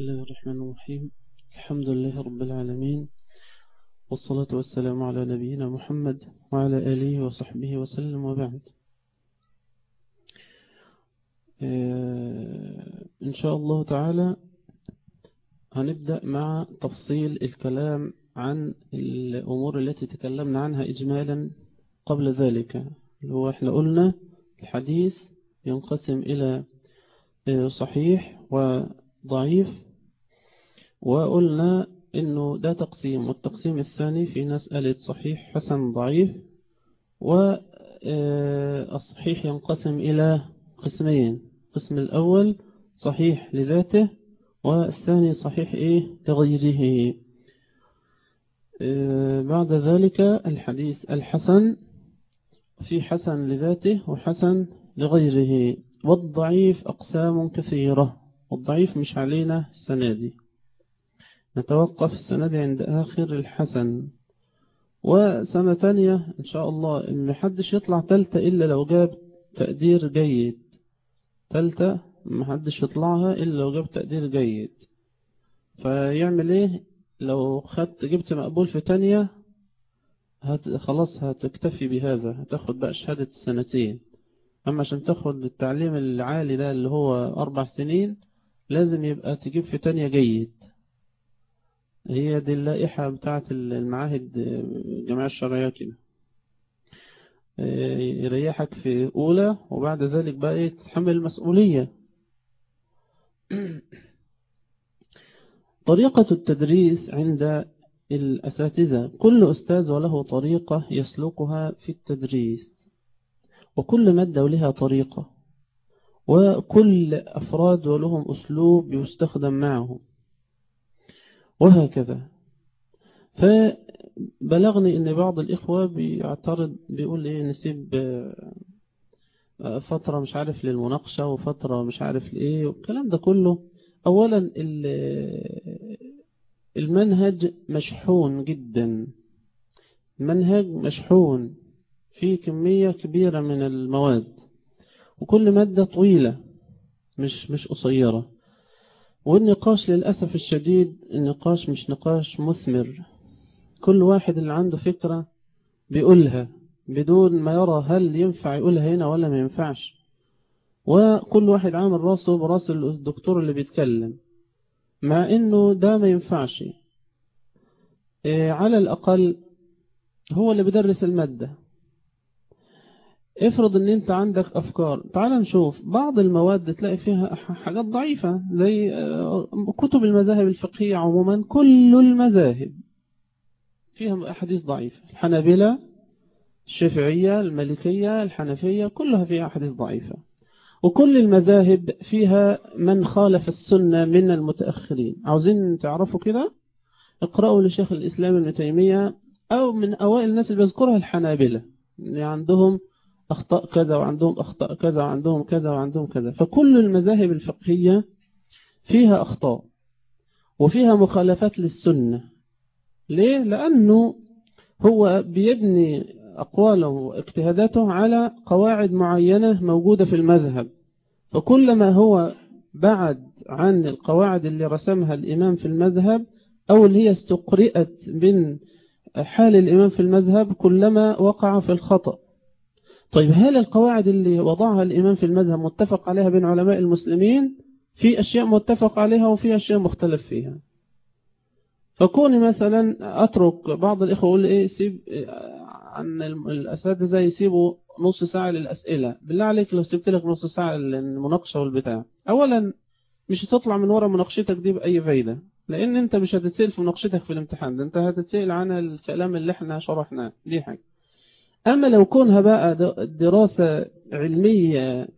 الله الرحمن الرحيم. الحمد لله رب العالمين. والصلاة والسلام على نبينا محمد وعلى آله وصحبه وسلم وبعد. إن شاء الله تعالى هنبدأ مع تفصيل الكلام عن الأمور التي تكلمنا عنها إجمالا قبل ذلك. هو إحنا قلنا الحديث ينقسم إلى صحيح وضعيف وقلنا إنه ده تقسيم والتقسيم الثاني في قالت صحيح حسن ضعيف والصحيح ينقسم إلى قسمين القسم الأول صحيح لذاته والثاني صحيح إيه؟ لغيره. بعد ذلك الحديث الحسن في حسن لذاته وحسن لغيره والضعيف أقسام كثيرة والضعيف مش علينا السنة دي. نتوقف السنة دي عند آخر الحسن. وسنة تانية إن شاء الله إن محدش يطلع تالتة إلا لو جاب تقدير جيد. تالتة محدش يطلعها إلا لو جاب تقدير جيد. فيعمل إيه؟ لو خدت جبت مقبول في تانية هت خلاص هتكتفي بهذا هتاخد بقى شهادة سنتين أما عشان تاخد التعليم العالي ده اللي هو أربع سنين لازم يبقى تجيب في تانية جيد. هي دي اللائحة بتاعة المعاهد جماعة الشرعية كده يريحك في أولى وبعد ذلك بقى تتحمل المسؤولية. طريقة التدريس عند الأساتذة. كل أستاذ وله طريقة يسلكها في التدريس وكل مادة ولها طريقة وكل أفراد ولهم أسلوب يستخدم معهم. وهكذا. فبلغني إن بعض الإخوة بيعترض بيقول إيه نسيب فترة مش عارف للمناقشة وفترة مش عارف لإيه والكلام ده كله. أولا المنهج مشحون جدا. المنهج مشحون في كمية كبيرة من المواد وكل مادة طويلة مش مش قصيرة. والنقاش للأسف الشديد النقاش مش نقاش مثمر. كل واحد اللي عنده فكرة بيقولها بدون ما يرى هل ينفع يقولها هنا ولا ما ينفعش. وكل واحد عامل راسه براس الدكتور اللي بيتكلم مع إنه ده ما ينفعش. إيه على الأقل هو اللي بيدرس المادة. افرض ان انت عندك افكار. تعال نشوف. بعض المواد تلاقي فيها حاجات ضعيفة زي كتب المذاهب الفقهية عموما كل المذاهب فيها أحاديث ضعيفة. الحنابلة الشافعية المالكية الحنفية كلها فيها أحاديث ضعيفة. وكل المذاهب فيها من خالف السنة من المتأخرين. عاوزين تعرفوا كده؟ اقرأوا لشيخ الإسلام ابن تيمية أو من أوائل الناس اللي بيذكرها الحنابلة. يعني عندهم أخطاء كذا وعندهم أخطاء كذا وعندهم كذا وعندهم كذا. فكل المذاهب الفقهية فيها أخطاء وفيها مخالفات للسنة. ليه؟ لأنه هو بيبني أقواله واجتهاداته على قواعد معينة موجودة في المذهب. فكلما هو بعد عن القواعد اللي رسمها الإمام في المذهب أو اللي هي استقرئت من حال الإمام في المذهب كلما وقع في الخطأ. طيب هل القواعد اللي وضعها الإمام في المذهب متفق عليها بين علماء المسلمين؟ في أشياء متفق عليها وفي أشياء مختلف فيها. فكوني مثلا أترك بعض الإخوة يقول إيه سيب عن الأساتذة يسيبوا نص ساعة للأسئلة. بالله عليك لو سبت لك نص ساعة للمناقشة والبتاع. أولا مش هتطلع من ورا مناقشتك دي بأي فايدة لأن أنت مش هتتسأل في مناقشتك في الامتحان. ده أنت هتتسأل عن الكلام اللي إحنا شرحناه. دي حاجة. أما لو كونها بقى دراسة علمية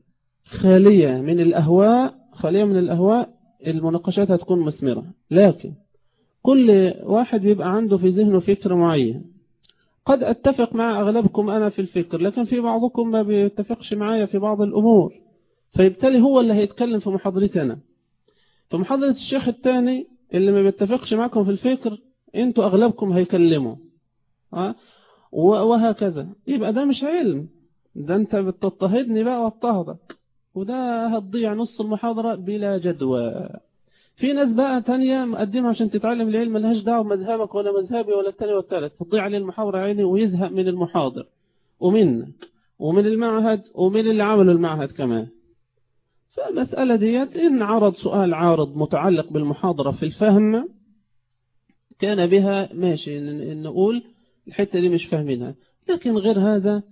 خالية من الأهواء خالية من الأهواء المناقشات هتكون مثمرة. لكن كل واحد بيبقى عنده في ذهنه فكر معين. قد أتفق مع أغلبكم أنا في الفكر لكن في بعضكم ما بيتفقش معايا في بعض الأمور. فيبتلي هو اللي هيتكلم في محاضرتي أنا. في محاضرة الشيخ الثاني اللي ما بيتفقش معكم في الفكر أنتوا أغلبكم هيكلموا. أه؟ وهكذا. يبقى ده مش علم. ده انت بتضطهدني بقى واضطهدك وده هتضيع نص المحاضرة بلا جدوى. في ناس بقى تانية مقدمة عشان تتعلم العلم ملهاش دعوة بمذهبك ولا مذهبي ولا التاني والتالت تضيع عليه المحاضرة عيني ويزهق من المحاضر ومنك. ومن المعهد. ومن اللي عملوا المعهد كمان. فالمسألة ديت إن عرض سؤال عارض متعلق بالمحاضرة في الفهم كان بها ماشي نقول الحتة دي مش فاهمينها. لكن غير هذا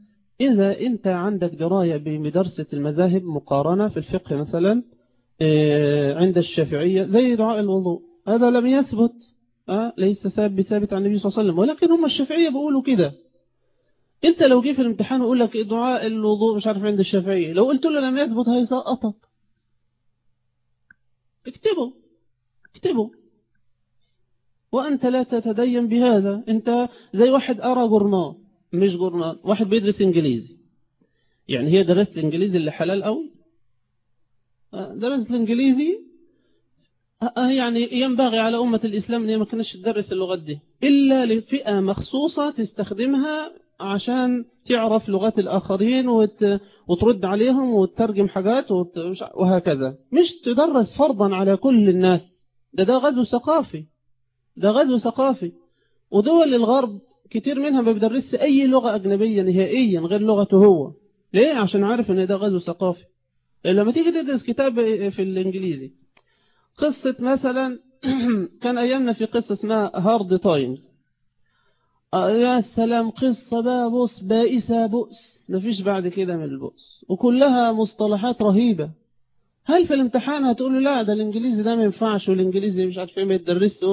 إذا أنت عندك دراية بمدرسة المذاهب مقارنة في الفقه مثلا عند الشافعية زي دعاء الوضوء هذا لم يثبت أه؟ ليس ثابت عن النبي صلى الله عليه وسلم. ولكن هم الشافعية بيقولوا كده. أنت لو جه في الامتحان ويقول لك دعاء الوضوء مش عارف عند الشافعية لو قلت له لم يثبت هيسقطك اكتبه. اكتبه. وأنت لا تتدين بهذا. أنت زي واحد أرى جورنال مش جورنال واحد بيدرس إنجليزي. يعني هي درست الإنجليزي اللي حلال قوي درست الإنجليزي يعني ينبغي على أمة الإسلام أن ما كانش تدرس اللغات دي. إلا لفئة مخصوصة تستخدمها عشان تعرف لغات الآخرين وت... وترد عليهم وتترجم حاجات وت... وهكذا. مش تدرس فرضا على كل الناس. ده ده غزو ثقافي. ده غزو ثقافي. ودول الغرب كتير منها ما بيدرسش أي لغة أجنبية نهائيا غير لغته هو. ليه؟ عشان عارف إن ده غزو ثقافي. لما تيجي تدرس كتاب في الإنجليزي قصة مثلا كان أيامنا في قصة اسمها Hard Times يا سلام قصة بقى بص بائسة بؤس. مفيش بعد كده من البؤس. وكلها مصطلحات رهيبة. هل في الامتحان هتقول لا ده الإنجليزي ده ما ينفعش والإنجليزي مش عارف إيه ما يتدرسش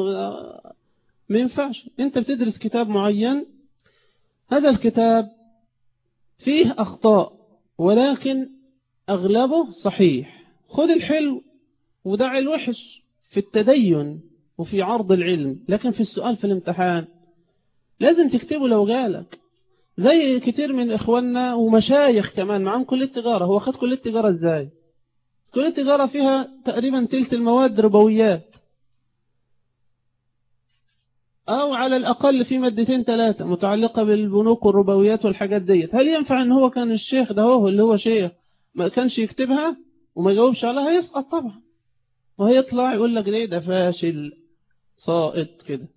ما ينفعش. أنت بتدرس كتاب معين هذا الكتاب فيه أخطاء ولكن أغلبه صحيح. خد الحلو ودع الوحش في التدين وفي عرض العلم. لكن في السؤال في الامتحان لازم تكتبه لو جالك. زي كتير من إخواننا ومشايخ كمان معاهم كلية تجارة. هو خد كلية تجارة إزاي؟ كلية تجارة فيها تقريبا تلت المواد ربويات. أو على الأقل في مادتين ثلاثة متعلقة بالبنوك والربويات والحاجات ديت. هل ينفع إن هو كان الشيخ ده هو اللي هو شيخ ما كانش يكتبها وما يجاوبش عليها؟ هيسقط طبعا. وهيطلع يقول لك ليه ده فاشل ساقط كده.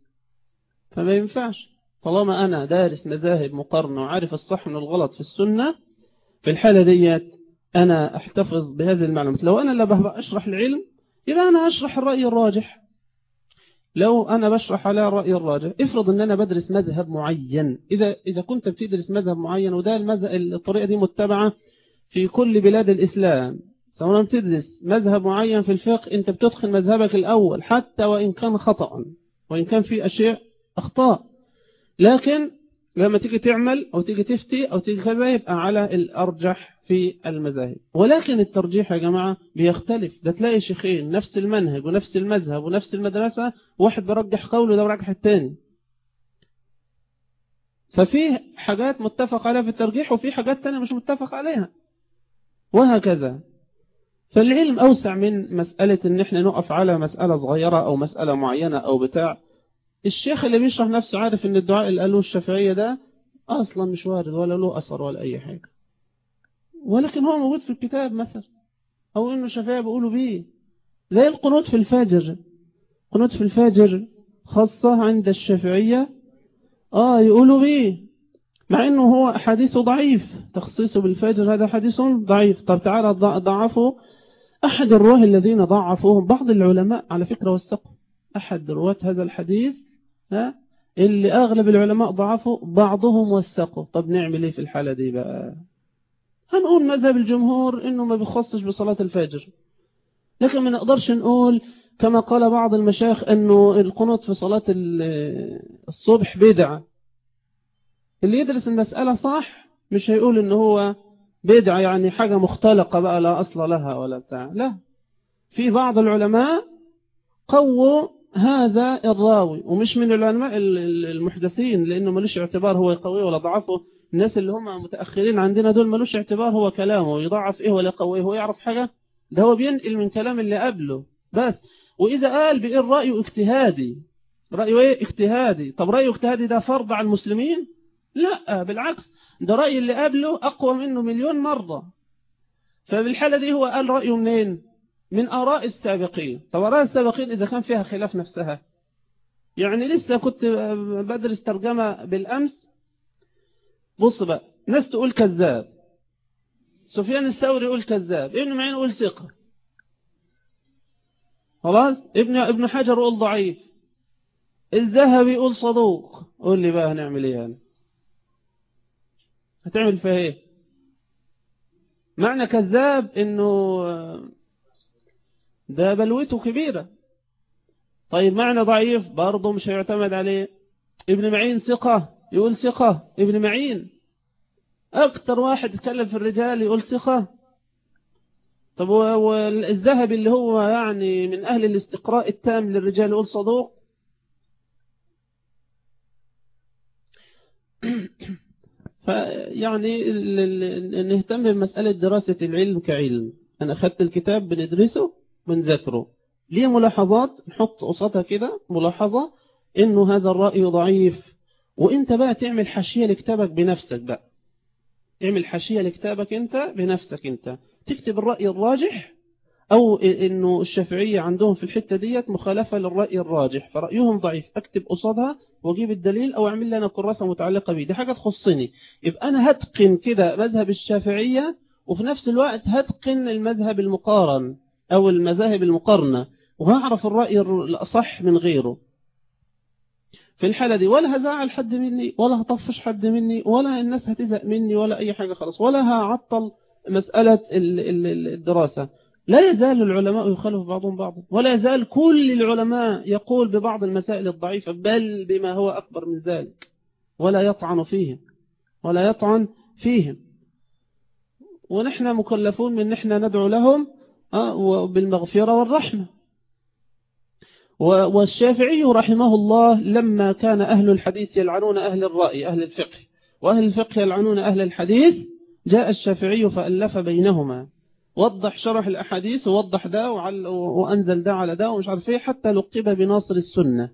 فما ينفعش. طالما أنا دارس مذاهب مقارنة وعارف الصح من الغلط في السنة في الحالة ديت أنا أحتفظ بهذه المعلومات. لو أنا اللي أشرح العلم يبقى أنا أشرح الرأي الراجح. لو أنا بشرح على الرأي الراجح افرض أن أنا بدرس مذهب معين. إذا إذا كنت بتدرس مذهب معين وده المذهب الطريقة دي متبعة في كل بلاد الإسلام. سواء بتدرس مذهب معين في الفقه أنت بتدخل مذهبك الأول حتى وإن كان خطأ وإن كان في أشياء أخطاء. لكن لما تيجي تعمل أو تيجي تفتي أو تيجي كذا يبقى على الأرجح في المذاهب. ولكن الترجيح يا جماعة بيختلف. ده تلاقي شيخين نفس المنهج ونفس المذهب ونفس المدرسة واحد برجح قوله ده برجح التاني. ففي حاجات متفق عليها في الترجيح وفي حاجات تانية مش متفق عليها. وهكذا. فالعلم أوسع من مسألة إن إحنا نقف على مسألة صغيرة أو مسألة معينة أو بتاع. الشيخ اللي بيشرح نفسه عارف إن الدعاء اللي قالوه الشافعية ده أصلا مش وارد ولا له أثر ولا أي حاجة. ولكن هو موجود في الكتاب مثلا أو إنه الشافعية بيقولوا بيه. زي القنوت في الفجر قنوت في الفجر خاصة عند الشافعية آه يقولوا بيه. مع إنه هو حديثه ضعيف. تخصيصه بالفجر هذا حديث ضعيف. طب تعالى ضعفه. أحد الرواه الذين ضعفوهم بعض العلماء على فكرة والسقف أحد رواة هذا الحديث ها؟ اللي أغلب العلماء ضعفوا بعضهم وثقوا طب نعمل إيه في الحالة دي بقى؟ هنقول مذهب الجمهور إنه ما بيخصش بصلاة الفجر. لكن ما نقدرش نقول كما قال بعض المشايخ أنه القنوت في صلاة الصبح بدعة. اللي يدرس المسألة صح مش هيقول إنه هو بدعة يعني حاجة مختلقة بقى لا أصل لها ولا بتاع. لا. في بعض العلماء قووا هذا الراوي ومش من العلماء المحدثين لأنه ملوش اعتبار هو يقويه ولا ضعفه. الناس اللي هم متأخرين عندنا دول ملوش اعتبار هو كلامه يضعف إيه ولا يقويه هو يعرف حاجة؟ ده هو بينقل من كلام اللي قبله. بس وإذا قال بإيه رأيه اجتهادي؟ رأيه إيه؟ اجتهادي. طب رأيه اجتهادي ده فرض على المسلمين؟ لا بالعكس ده رأي اللي قبله أقوى منه مليون مرة. فبالحالة دي هو قال رأيه منين؟ من آراء السابقين. طب آراء السابقين إذا كان فيها خلاف نفسها. يعني لسه كنت بدرس ترجمة بالأمس. بص بقى ناس تقول كذاب. سفيان الثوري يقول كذاب. ابن معين يقول ثقة. خلاص؟ ابن ابن حجر يقول ضعيف. الذهبي يقول صدوق. قول لي بقى هنعمل إيه يعني؟ هتعمل فيها إيه؟ معنى كذاب إنه ده بلوته كبيرة. طيب معنى ضعيف برضه مش هيعتمد عليه. ابن معين ثقة يقول ثقة. ابن معين أكتر واحد يتكلم في الرجال يقول ثقة. طب والذهبي اللي هو يعني من أهل الاستقراء التام للرجال يقول صدوق. فيعني نهتم بمسألة دراسة العلم كعلم. أنا أخذت الكتاب بندرسه. بنذكره ليه ملاحظات؟ نحط قصتها كده ملاحظة إنه هذا الرأي ضعيف. وإنت بقى تعمل حاشية لكتابك بنفسك بقى. اعمل حاشية لكتابك أنت بنفسك أنت. تكتب الرأي الراجح أو إنه الشافعية عندهم في الحتة ديت مخالفة للرأي الراجح فرأيهم ضعيف. أكتب قصادها وأجيب الدليل أو أعمل لنا كراسة متعلقة به دي حاجة تخصني. يبقى أنا هتقن كده مذهب الشافعية وفي نفس الوقت هتقن المذهب المقارن. أو المذاهب المقارنة وهعرف الرأي الأصح من غيره. في الحالة دي ولا هزعل حد مني ولا هطفش حد مني ولا الناس هتزهق مني ولا أي حاجة خلاص ولا هعطل مسألة الدراسة. لا يزال العلماء يخالف بعضهم بعضا ولا يزال كل العلماء يقول ببعض المسائل الضعيفة بل بما هو أكبر من ذلك. ولا يطعن فيهم ولا يطعن فيهم. ونحن مكلفون من نحن ندعو لهم بالمغفرة والرحمة. والشافعي رحمه الله لما كان أهل الحديث يلعنون أهل الرأي أهل الفقه. وأهل الفقه يلعنون أهل الحديث جاء الشافعي فألف بينهما. وضح شرح الأحاديث ووضح ده وأنزل ده على ده ومش عارف إيه حتى لقب بناصر السنة.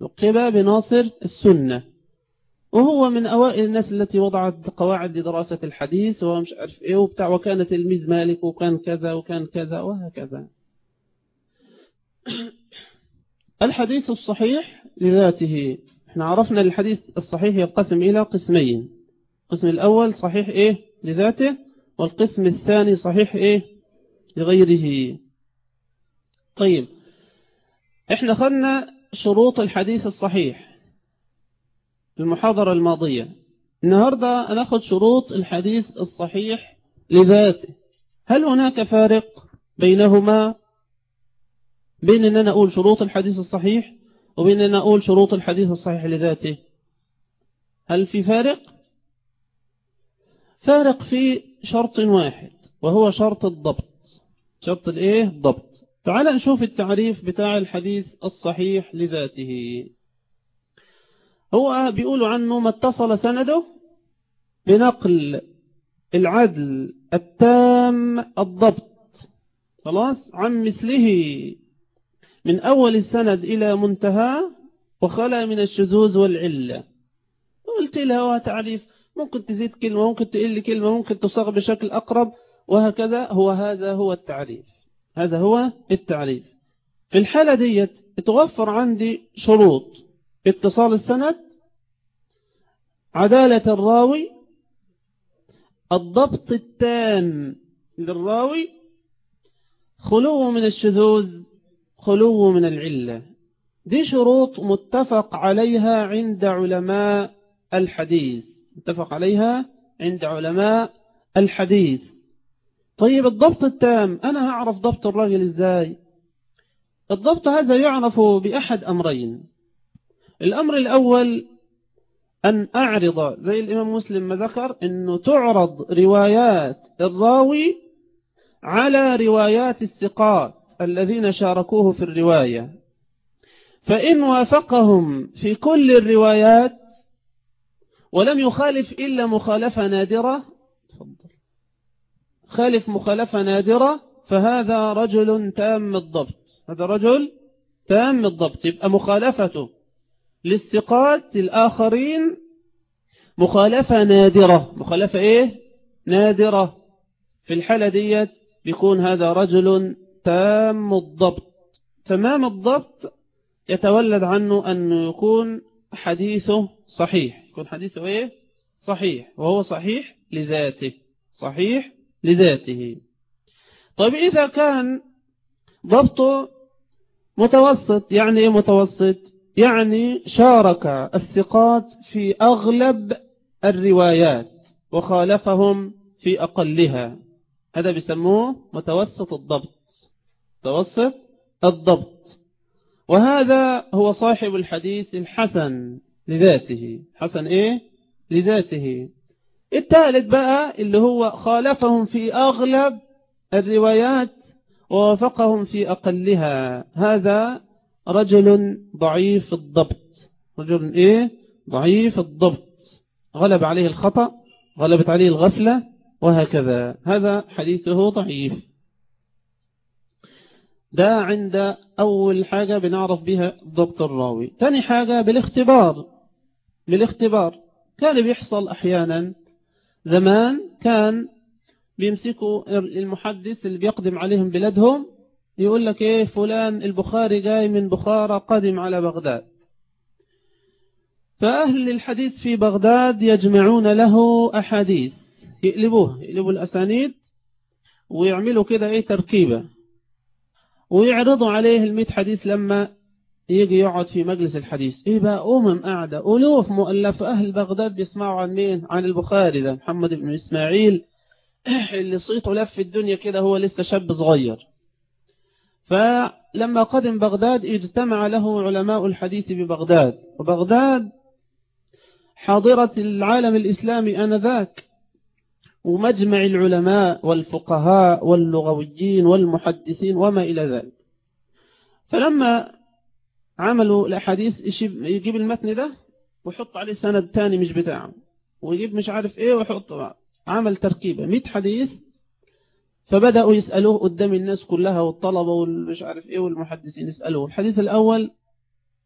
لقب بناصر السنة. وهو من أوائل الناس التي وضعت قواعد لدراسة الحديث ومش عارف إيه وبتاع وكان تلميذ مالك وكان كذا وكان كذا وهكذا. الحديث الصحيح لذاته. إحنا عرفنا الحديث الصحيح ينقسم إلى قسمين. القسم الأول صحيح إيه؟ لذاته. والقسم الثاني صحيح إيه؟ لغيره. طيب. إحنا خدنا شروط الحديث الصحيح. المحاضرة الماضية. النهاردة ناخد شروط الحديث الصحيح لذاته. هل هناك فارق بينهما؟ بين أن أنا أقول شروط الحديث الصحيح وبين أن أقول شروط الحديث الصحيح لذاته. هل في فارق؟ فارق في شرط واحد وهو شرط الضبط. شرط الإيه؟ الضبط. تعال نشوف التعريف بتاع الحديث الصحيح لذاته. هو بيقول عنه ما اتصل سنده بنقل العدل التام الضبط. خلاص؟ عن مثله. من أول السند إلى منتهى وخلى من الشذوذ والعلة. قلت له تعريف ممكن تزيد كلمة ممكن تقل كلمة ممكن تصغ بشكل أقرب وهكذا. هو هذا هو التعريف. هذا هو التعريف. في الحالة ديت توفر عندي شروط. اتصال السند عدالة الراوي الضبط التام للراوي خلو من الشذوذ خلو من العلة. دي شروط متفق عليها عند علماء الحديث. متفق عليها عند علماء الحديث. طيب الضبط التام أنا هعرف ضبط الراجل إزاي؟ الضبط هذا يعرف بأحد أمرين. الأمر الأول أن أعرض زي الإمام مسلم ما ذكر أنه تعرض روايات الراوي على روايات الثقات الذين شاركوه في الرواية. فإن وافقهم في كل الروايات ولم يخالف إلا مخالفة نادرة خالف مخالفة نادرة فهذا رجل تام الضبط. هذا رجل تام الضبط يبقى مخالفته. للثقات الآخرين مخالفة نادرة. مخالفة إيه؟ نادرة. في الحالة ديت بيكون هذا رجل تام الضبط. تمام الضبط يتولد عنه أنه يكون حديثه صحيح. يكون حديثه إيه؟ صحيح. وهو صحيح لذاته. صحيح لذاته. طيب إذا كان ضبطه متوسط يعني إيه متوسط؟ يعني شارك الثقات في أغلب الروايات وخالفهم في أقلها. هذا بيسموه متوسط الضبط. متوسط الضبط. وهذا هو صاحب الحديث الحسن لذاته. حسن إيه؟ لذاته. الثالث بقى اللي هو خالفهم في أغلب الروايات ووافقهم في أقلها. هذا رجل ضعيف الضبط. رجل إيه؟ ضعيف الضبط. غلب عليه الخطأ غلبت عليه الغفلة وهكذا. هذا حديثه ضعيف. ده عند أول حاجة بنعرف بها ضبط الراوي. تاني حاجة بالاختبار. بالاختبار. كان بيحصل أحيانا. زمان كان بيمسكوا المحدث اللي بيقدم عليهم بلادهم يقول لك إيه فلان البخاري جاي من بخارى قدم على بغداد. فأهل الحديث في بغداد يجمعون له أحاديث يقلبوه يقلبوا الأسانيد ويعملوا كده إيه تركيبة. ويعرضوا عليه المئة حديث لما يجي يقعد في مجلس الحديث. إيه بقى؟ أمم قاعدة ألوف مؤلف أهل بغداد بيسمعوا عن مين؟ عن البخاري ده محمد بن إسماعيل اللي صيته لف الدنيا كده هو لسه شاب صغير. فلما قدم بغداد اجتمع له علماء الحديث ببغداد. وبغداد حاضرة العالم الإسلامي آنذاك ومجمع العلماء والفقهاء واللغويين والمحدثين وما إلى ذلك. فلما عملوا الأحاديث يجيب المتن ده؟ ويحط عليه سند تاني مش بتاعه. ويجيب مش عارف إيه ويحط عمل تركيبة. 100 حديث فبدأوا يسألوه قدام الناس كلها والطلبة والمش عارف إيه والمحدثين يسألوه. الحديث الأول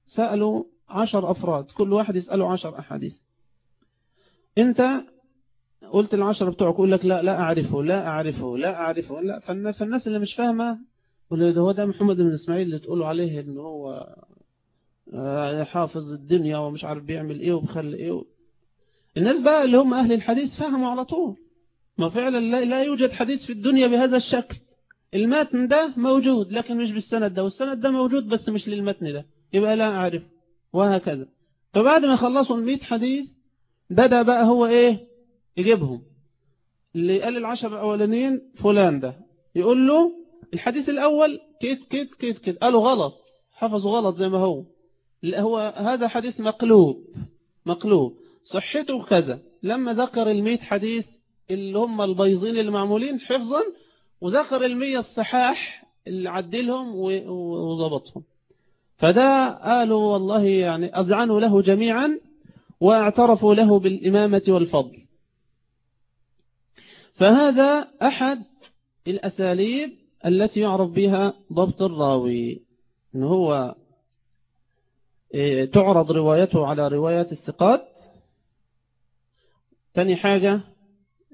سألوا عشر أفراد كل واحد يسأله عشر أحاديث. أنت قلت العشرة بتوعك يقول لك لا لا أعرفه لا أعرفه لا أعرفه. لا فالناس اللي مش فاهمة ده هو ده محمد بن إسماعيل اللي تقولوا عليه إن هو حافظ الدنيا ومش عارف بيعمل إيه وبخلي إيه الناس بقى اللي هم أهل الحديث فهموا على طول. ما فعلا لا, يوجد حديث في الدنيا بهذا الشكل. المتن ده موجود لكن مش بالسند ده والسند ده موجود بس مش للمتن ده. يبقى لا أعرف وهكذا. فبعد ما خلصوا المئة حديث بدأ بقى هو إيه؟ يجيبهم. اللي قال العشر الأولانيين فلان ده. يقول له الحديث الأول كيت كيت كيت كيت. قالوا غلط. حفظوا غلط زي ما هو. هو هذا حديث مقلوب. مقلوب. صحته كذا. لما ذكر المئة حديث اللي هم البيضين اللي معمولين حفظا وذكر المية الصحاح اللي عدلهم وضبطهم. فده قالوا والله يعني أذعنوا له جميعا واعترفوا له بالإمامة والفضل. فهذا أحد الأساليب التي يعرف بها ضبط الراوي. إن هو تعرض روايته على روايات الثقات. تاني حاجة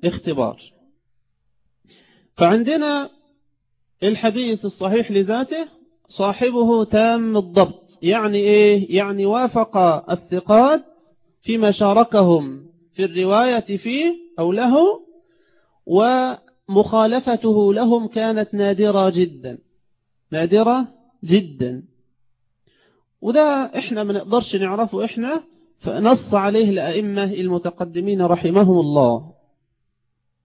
اختبار. فعندنا الحديث الصحيح لذاته صاحبه تام الضبط يعني إيه؟ يعني وافق الثقات فيما شاركهم في الرواية فيه أو له ومخالفته لهم كانت نادرة جدا. نادرة جدا. وده إحنا ما نقدرش نعرفه إحنا فنص عليه الأئمة المتقدمين رحمهم الله.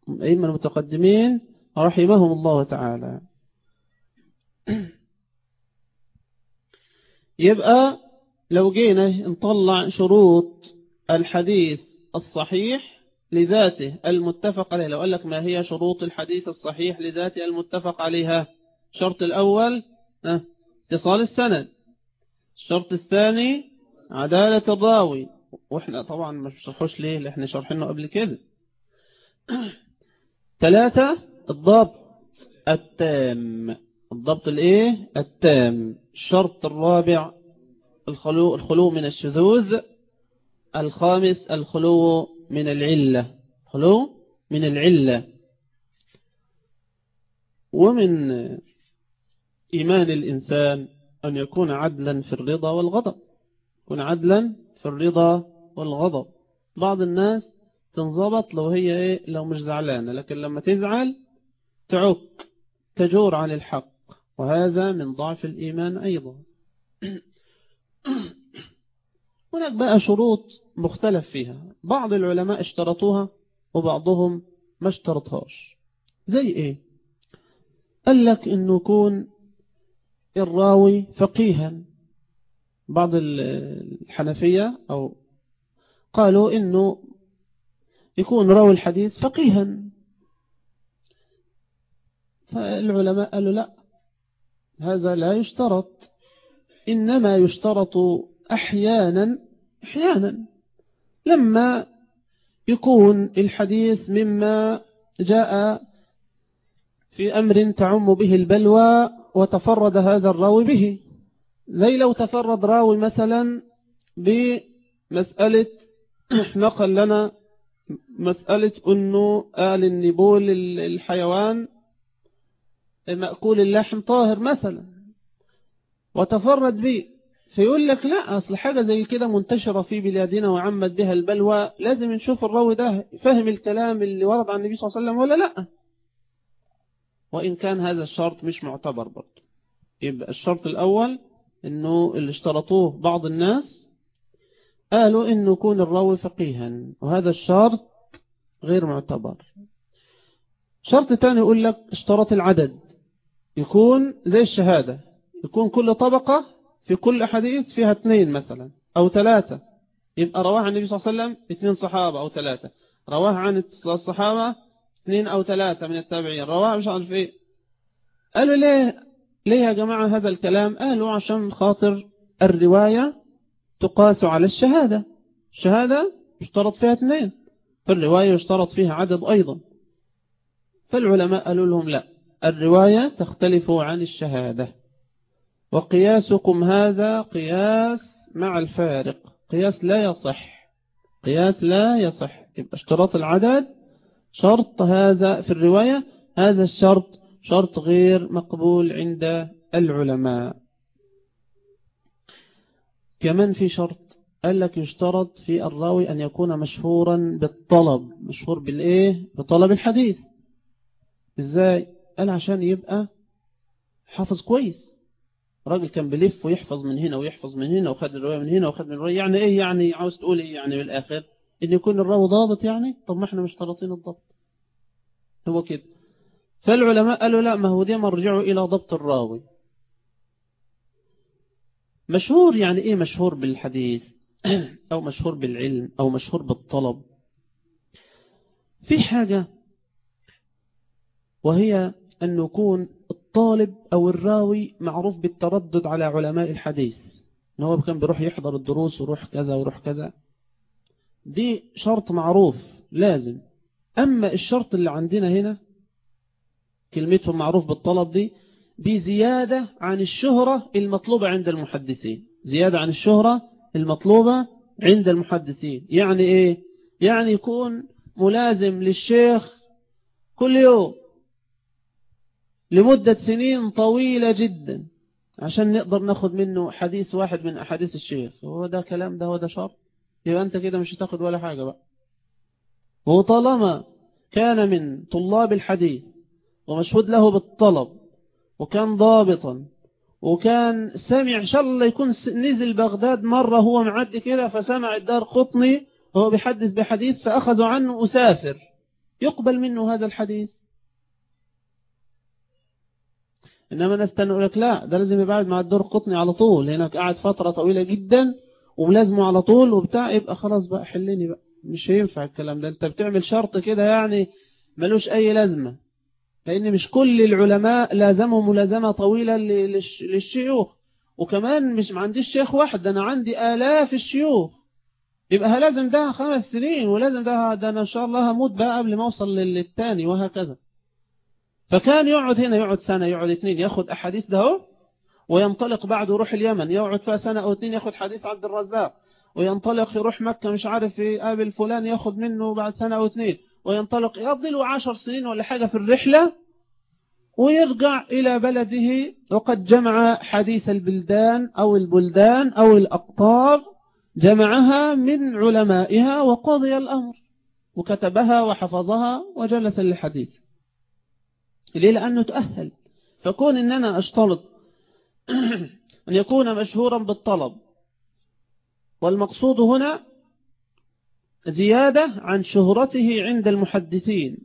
الأئمة المتقدمين رحمهم الله تعالى. يبقى لو جينا نطلع شروط الحديث الصحيح لذاته المتفق عليه. لو قال لك ما هي شروط الحديث الصحيح لذاته المتفق عليها؟ الشرط الأول اتصال السند. الشرط الثاني عدالة الراوي. وإحنا طبعا ما شرحوش ليه اللي إحنا شرحينه قبل كده. ثلاثة الضبط التام. الضبط الإيه؟ التام. الشرط الرابع الخلو الخلو من الشذوذ. الخامس الخلو من العلة. خلو من العلة. ومن إيمان الإنسان أن يكون عدلا في الرضا والغضب. يكون عدلا في الرضا والغضب. بعض الناس تنضبط لو هي إيه؟ لو مش زعلانة. لكن لما تزعل تعك تجور عن الحق. وهذا من ضعف الإيمان أيضا. هناك بقى شروط مختلف فيها. بعض العلماء اشترطوها وبعضهم ما اشترطهاش. زي إيه؟ قال لك انه يكون الراوي فقيها. بعض الحنفية أو قالوا إنه يكون راوي الحديث فقيها. فالعلماء قالوا لا هذا لا يشترط. إنما يشترط أحيانا أحيانا لما يكون الحديث مما جاء في أمر تعم به البلوى وتفرد هذا الراوي به. زي لو تفرد راوي مثلا بمسألة نقل لنا مسألة أنه قال النبول الحيوان مأكول اللحم طاهر مثلا وتفرد به. فيقول لك لا أصل حاجة زي كده منتشرة في بلادنا وعمت بها البلوى. لازم نشوف الراوي ده فهم الكلام اللي ورد عن النبي صلى الله عليه وسلم ولا لا. وإن كان هذا الشرط مش معتبر برضه. يبقى الشرط الأول إنه اللي اشترطوه بعض الناس قالوا إنه يكون الراوي فقيها وهذا الشرط غير معتبر. شرط تاني يقول لك اشترط العدد. يكون زي الشهادة يكون كل طبقة في كل حديث فيها اثنين مثلا أو ثلاثة. يبقى رواه عن النبي صلى الله عليه وسلم اثنين صحابة أو ثلاثة. رواه عن الصحابة اثنين أو ثلاثة من التابعين. رواه مش عارف إيه. قالوا ليه ليه يا جماعة هذا الكلام؟ قالوا عشان خاطر الرواية تقاس على الشهادة. الشهادة يشترط فيها اثنين. فالرواية يشترط فيها عدد أيضا. فالعلماء قالوا لهم لا الرواية تختلف عن الشهادة. وقياسكم هذا قياس مع الفارق. قياس لا يصح. قياس لا يصح. يبقى اشتراط العدد شرط هذا في الرواية. هذا الشرط شرط غير مقبول عند العلماء. كمان في شرط؟ قال لك يشترط في الراوي أن يكون مشهورا بالطلب. مشهور بالإيه؟ بطلب الحديث. إزاي؟ قال عشان يبقى حافظ كويس. راجل كان بلف ويحفظ من هنا ويحفظ من هنا وخد الرواية من هنا وخد من الرواية. يعني إيه يعني؟ عاوز تقول إيه يعني من الآخر؟ إن يكون الراوي ضابط يعني؟ طب ما إحنا مش طراطين الضبط. هو كده. فالعلماء قالوا لا ما هو دي مرجعه إلى ضبط الراوي. مشهور يعني إيه مشهور بالحديث؟ أو مشهور بالعلم أو مشهور بالطلب. في حاجة وهي أن يكون الطالب أو الراوي معروف بالتردد على علماء الحديث. إن هو كان بيروح يحضر الدروس ويروح كذا ويروح كذا. دي شرط معروف لازم. أما الشرط اللي عندنا هنا كلمتهم معروف بالطلب دي دي زيادة عن الشهرة المطلوبة عند المحدثين. زيادة عن الشهرة المطلوبة عند المحدثين. يعني إيه؟ يعني يكون ملازم للشيخ كل يوم لمدة سنين طويلة جدا عشان نقدر ناخد منه حديث واحد من أحاديث الشيخ. هو ده كلام؟ ده هو ده شرط؟ يبقى أنت كده مش هتاخد ولا حاجة بقى. وطالما كان من طلاب الحديث ومشهود له بالطلب وكان ضابطا وكان سمع إن شاء الله يكون نزل بغداد مرة هو معدي كده فسمع الدار قطني وهو بيحدث بحديث فأخذوا عنه وسافر. يقبل منه هذا الحديث. إنما تاني لك لا ده لازم يبعد مع الدور قطني على طول هناك قاعد فترة طويلة جدا وملازمه على طول وبتاع يبقى خلاص بقى حلني بقى. مش هينفع الكلام ده. أنت بتعمل شرط كده يعني ملوش أي لازمة. لأن مش كل العلماء لازموا ملازمة طويلة للشيوخ. وكمان مش ما عنديش شيخ واحد ده أنا عندي آلاف الشيوخ. يبقى لازم ده خمس سنين ولازم ده ده أنا إن شاء الله هموت بقى قبل ما أوصل للتاني وهكذا. فكان يقعد هنا يقعد سنة يقعد اثنين ياخد أحاديث ده وينطلق بعد يروح اليمن. يقعد فيها سنة أو اثنين ياخد حديث عبد الرزاق. وينطلق يروح مكة مش عارف يقابل فلان ياخد منه بعد سنة أو اثنين. وينطلق يقضي له عشر سنين ولا حاجة في الرحلة ويرجع إلى بلده. وقد جمع حديث البلدان أو البلدان أو الأقطار جمعها من علمائها وقضي الأمر وكتبها وحفظها وجلس للحديث. ليه؟ لأنه تأهل. فكون أن أنا أشترط أن يكون مشهورا بالطلب والمقصود هنا زيادة عن شهرته عند المحدثين.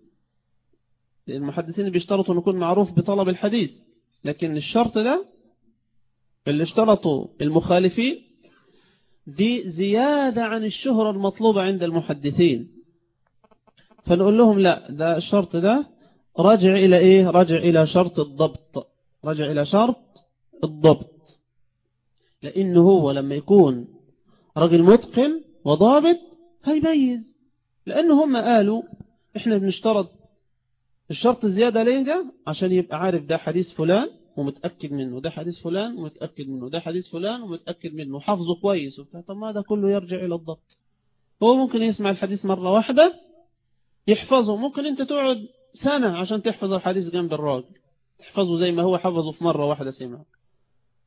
المحدثين بيشترطوا أن يكون معروف بطلب الحديث. لكن الشرط ده اللي اشترطوا المخالفين دي زيادة عن الشهرة المطلوبة عند المحدثين. فنقول لهم لا ده الشرط ده راجع إلى إيه؟ راجع إلى شرط الضبط. راجع إلى شرط الضبط. لأنه هو لما يكون رجل متقن وضابط هيميز لأنه هم قالوا إحنا بنشترط الشرط الزيادة ليه ده عشان يبقى عارف ده حديث فلان ومتأكد منه ده حديث فلان ومتأكد منه ده حديث فلان ومتأكد منه حافظه كويس وبتاع. طب ما ده كله يرجع إلى الضبط. هو ممكن يسمع الحديث مرة واحدة يحفظه. ممكن أنت تقعد سنة عشان تحفظ الحديث جنب الراجل. تحفظه زي ما هو حفظه في مرة واحدة سمع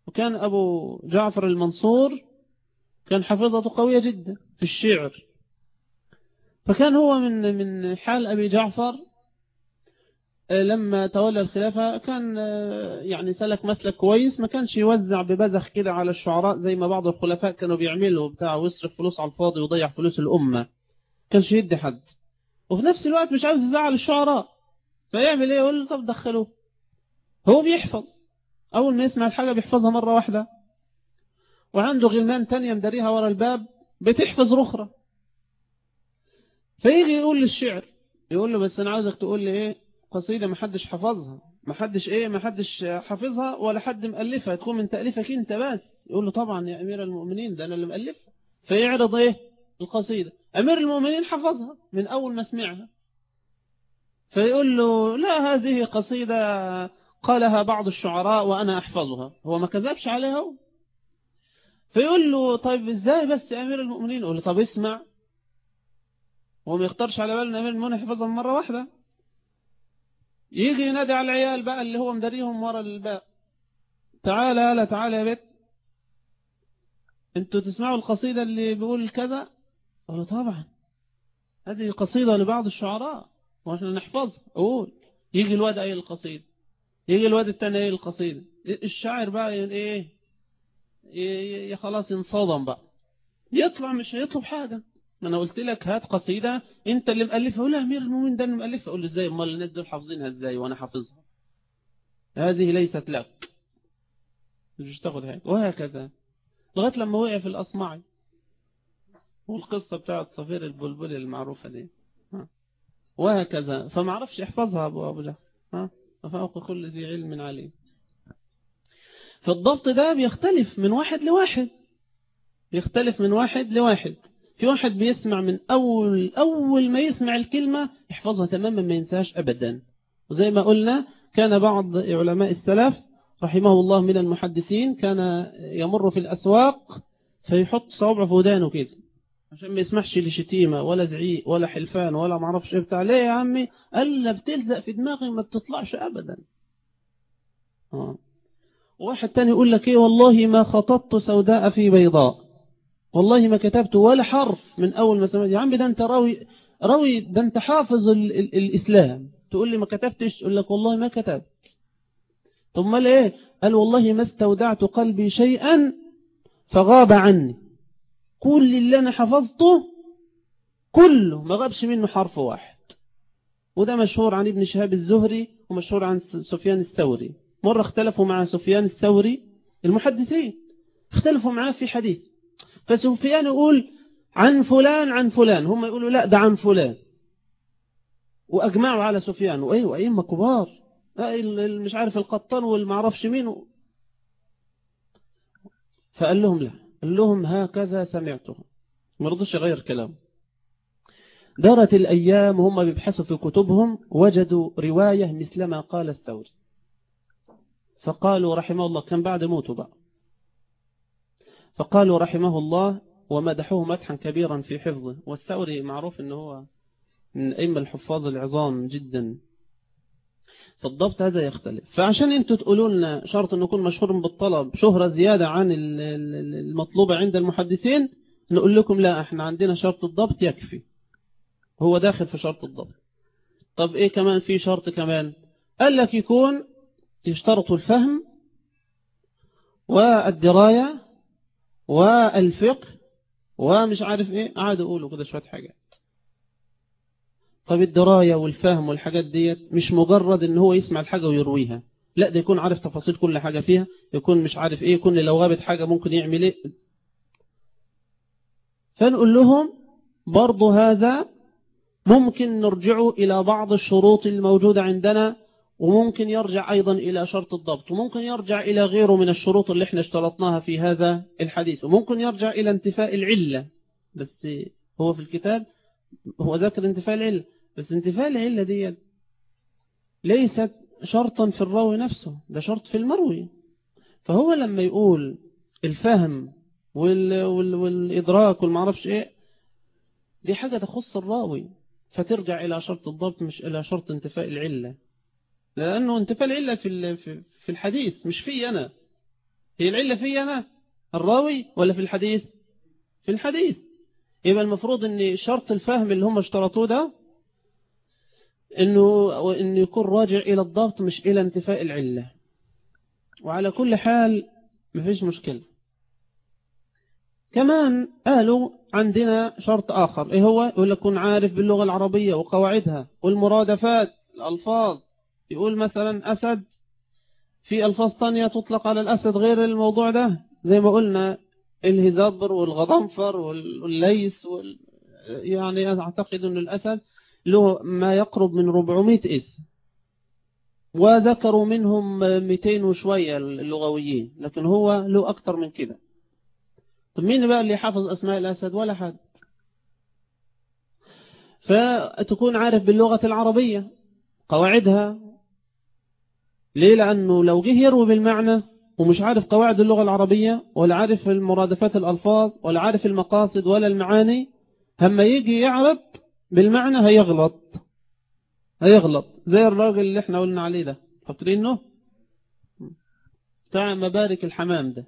وكان أبو جعفر المنصور كان حفظته قوية جدا في الشعر. فكان هو من من حال أبي جعفر لما تولى الخلافة كان يعني سلك مسلك كويس ما كانش يوزع ببزخ كده على الشعراء زي ما بعض الخلفاء كانوا بيعملوا بتاع ويصرف فلوس على الفاضي ويضيع فلوس الأمة. كانش يدي حد. وفي نفس الوقت مش عاوز يزعل الشعراء. فيعمل إيه؟ يقول طب دخلوه. هو بيحفظ. أول ما يسمع الحاجة بيحفظها مرة واحدة. وعنده غلمان تانية مداريها ورا الباب بتحفظ رخرة. فيجي يقول للشعر يقول له بس أنا عاوزك تقول لي إيه؟ قصيدة ما حدش حفظها. ما حدش إيه؟ ما حدش حافظها ولا حد مؤلفها. تكون من تأليفك أنت بس. يقول له طبعا يا أمير المؤمنين ده أنا اللي مؤلفها. فيعرض إيه؟ القصيدة. أمير المؤمنين حفظها من أول ما سمعها. فيقول له لا هذه قصيدة قالها بعض الشعراء وأنا أحفظها. هو ما كذبش عليها فيقول له طيب إزاي بس يا أمير المؤمنين؟ يقول له طب اسمع هو ما يختارش على بالنا أمير المؤمنين يحفظها مرة واحدة. يجي ينادي على العيال بقى اللي هو مداريهم ورا الباب. تعالى يلا تعالى يا بيت. أنتوا تسمعوا القصيدة اللي بيقول كذا؟ قالوا طبعا. هذه قصيدة لبعض الشعراء وإحنا نحفظها. قول. يجي الواد إيه القصيدة. يجي الواد التاني إيه القصيدة. الشاعر بقى إيه؟ خلاص ينصدم بقى. يطلع مش هيطلب حاجة. ما أنا قلت لك هات قصيدة أنت اللي مؤلفها. يقول أمير المؤمنين ده اللي مؤلفها. أقول له إزاي؟ أمال الناس دول حافظينها إزاي وأنا حافظها؟ هذه ليست لك. مش تاخد حاجة وهكذا. لغاية لما وقع في الأصمعي. والقصة بتاعت صفير البلبل المعروفة دي. وهكذا. فما عرفش يحفظها أبو أبو جهل. فوق كل ذي علم عليم. فالضبط ده بيختلف من واحد لواحد. يختلف من واحد لواحد. في واحد بيسمع من أول أول ما يسمع الكلمة يحفظها تماما ما ينساهاش أبدا. وزي ما قلنا كان بعض علماء السلف رحمه الله من المحدثين كان يمر في الأسواق فيحط صوابعه في ودانه كده. عشان ما يسمحش لشتيمة ولا زعيق ولا حلفان ولا معرفش إيه بتاع. ليه يا عمي؟ قال بتلزق في دماغي ما بتطلعش أبدا. آه. واحد تاني يقول لك إيه؟ والله ما خططت سوداء في بيضاء. والله ما كتبت ولا حرف من أول ما سمعت. يا عمي ده أنت راوي راوي ده أنت حافظ ال ال الإسلام. تقول لي ما كتبتش يقول لك والله ما كتبت. طب ما ليه؟ قال والله ما استودعت قلبي شيئا فغاب عني. كل اللي أنا حفظته كله ما غابش منه حرف واحد. وده مشهور عن ابن شهاب الزهري ومشهور عن سفيان الثوري. مرة اختلفوا مع سفيان الثوري المحدثين. اختلفوا معاه في حديث. فسفيان يقول عن فلان عن فلان. هم يقولوا لا ده عن فلان. وأجمعوا على سفيان. وإيه وأئمة كبار. مش عارف القطان والمعرفش مين. فقال لهم لا. قال لهم هكذا سمعته ما رضوش يغير كلام دارت الأيام وهم بيبحثوا في كتبهم وجدوا رواية مثل ما قال الثوري. فقالوا رحمه الله كان بعد موته بقى. فقالوا رحمه الله ومدحوه مدحا كبيرا في حفظه. والثوري معروف أنه هو من أئمة الحفاظ العظام جدا. فالضبط هذا يختلف. فعشان أنتوا تقولوا لنا شرط إنه يكون مشهور بالطلب شهرة زيادة عن المطلوبة عند المحدثين نقول لكم لا إحنا عندنا شرط الضبط يكفي. هو داخل في شرط الضبط. طب إيه كمان في شرط كمان؟ قال لك يكون تشترط الفهم والدراية والفقه ومش عارف إيه قعد يقولوا كده شوية حاجات. طب الدراية والفهم والحاجات ديت مش مجرد إن هو يسمع الحاجة ويرويها. لا ده يكون عارف تفاصيل كل حاجة فيها يكون مش عارف إيه يكون لو غابت حاجة ممكن يعمل إيه. فنقول لهم برضو هذا ممكن نرجع إلى بعض الشروط الموجودة عندنا وممكن يرجع أيضا إلى شرط الضبط وممكن يرجع إلى غيره من الشروط اللي إحنا اشترطناها في هذا الحديث وممكن يرجع إلى انتفاء العلة. بس هو في الكتاب هو ذكر انتفاء العلة بس انتفاء العلة دي ليست شرطا في الراوي نفسه ده شرط في المروي. فهو لما يقول الفهم وال وال والإدراك والمعرفش إيه دي حاجة تخص الراوي فترجع إلى شرط الضبط مش إلى شرط انتفاء العلة. لأنه انتفاء العلة في في الحديث مش في أنا. هي العلة في أنا الراوي ولا في الحديث؟ في الحديث. يبقى المفروض إن شرط الفهم اللي هم اشترطوه ده إنه انه يكون راجع إلى الضبط مش إلى انتفاء العلة. وعلى كل حال مفيش مشكلة. كمان قالوا عندنا شرط آخر إيه هو؟ يقول لك عارف باللغة العربية وقواعدها والمرادفات الألفاظ. يقول مثلا أسد في ألفاظ تانية تطلق على الأسد غير الموضوع ده؟ زي ما قلنا الهزبر والغضنفر والليس وال... يعني أعتقد أن الأسد له ما يقرب من 400 اسم وذكروا منهم 200 وشوية اللغويين لكن هو له أكتر من كده. طب مين بقى اللي حافظ أسماء الأسد؟ ولا حد. فتكون عارف باللغة العربية قواعدها ليه؟ لأنه لو جه يروي بالمعنى ومش عارف قواعد اللغة العربية ولا عارف المرادفات الألفاظ ولا عارف المقاصد ولا المعاني هما يجي يعرض بالمعنى هيغلط. هيغلط. زي الراجل اللي إحنا قلنا عليه ده. فاكرينه؟ بتاع مبارك الحمام ده.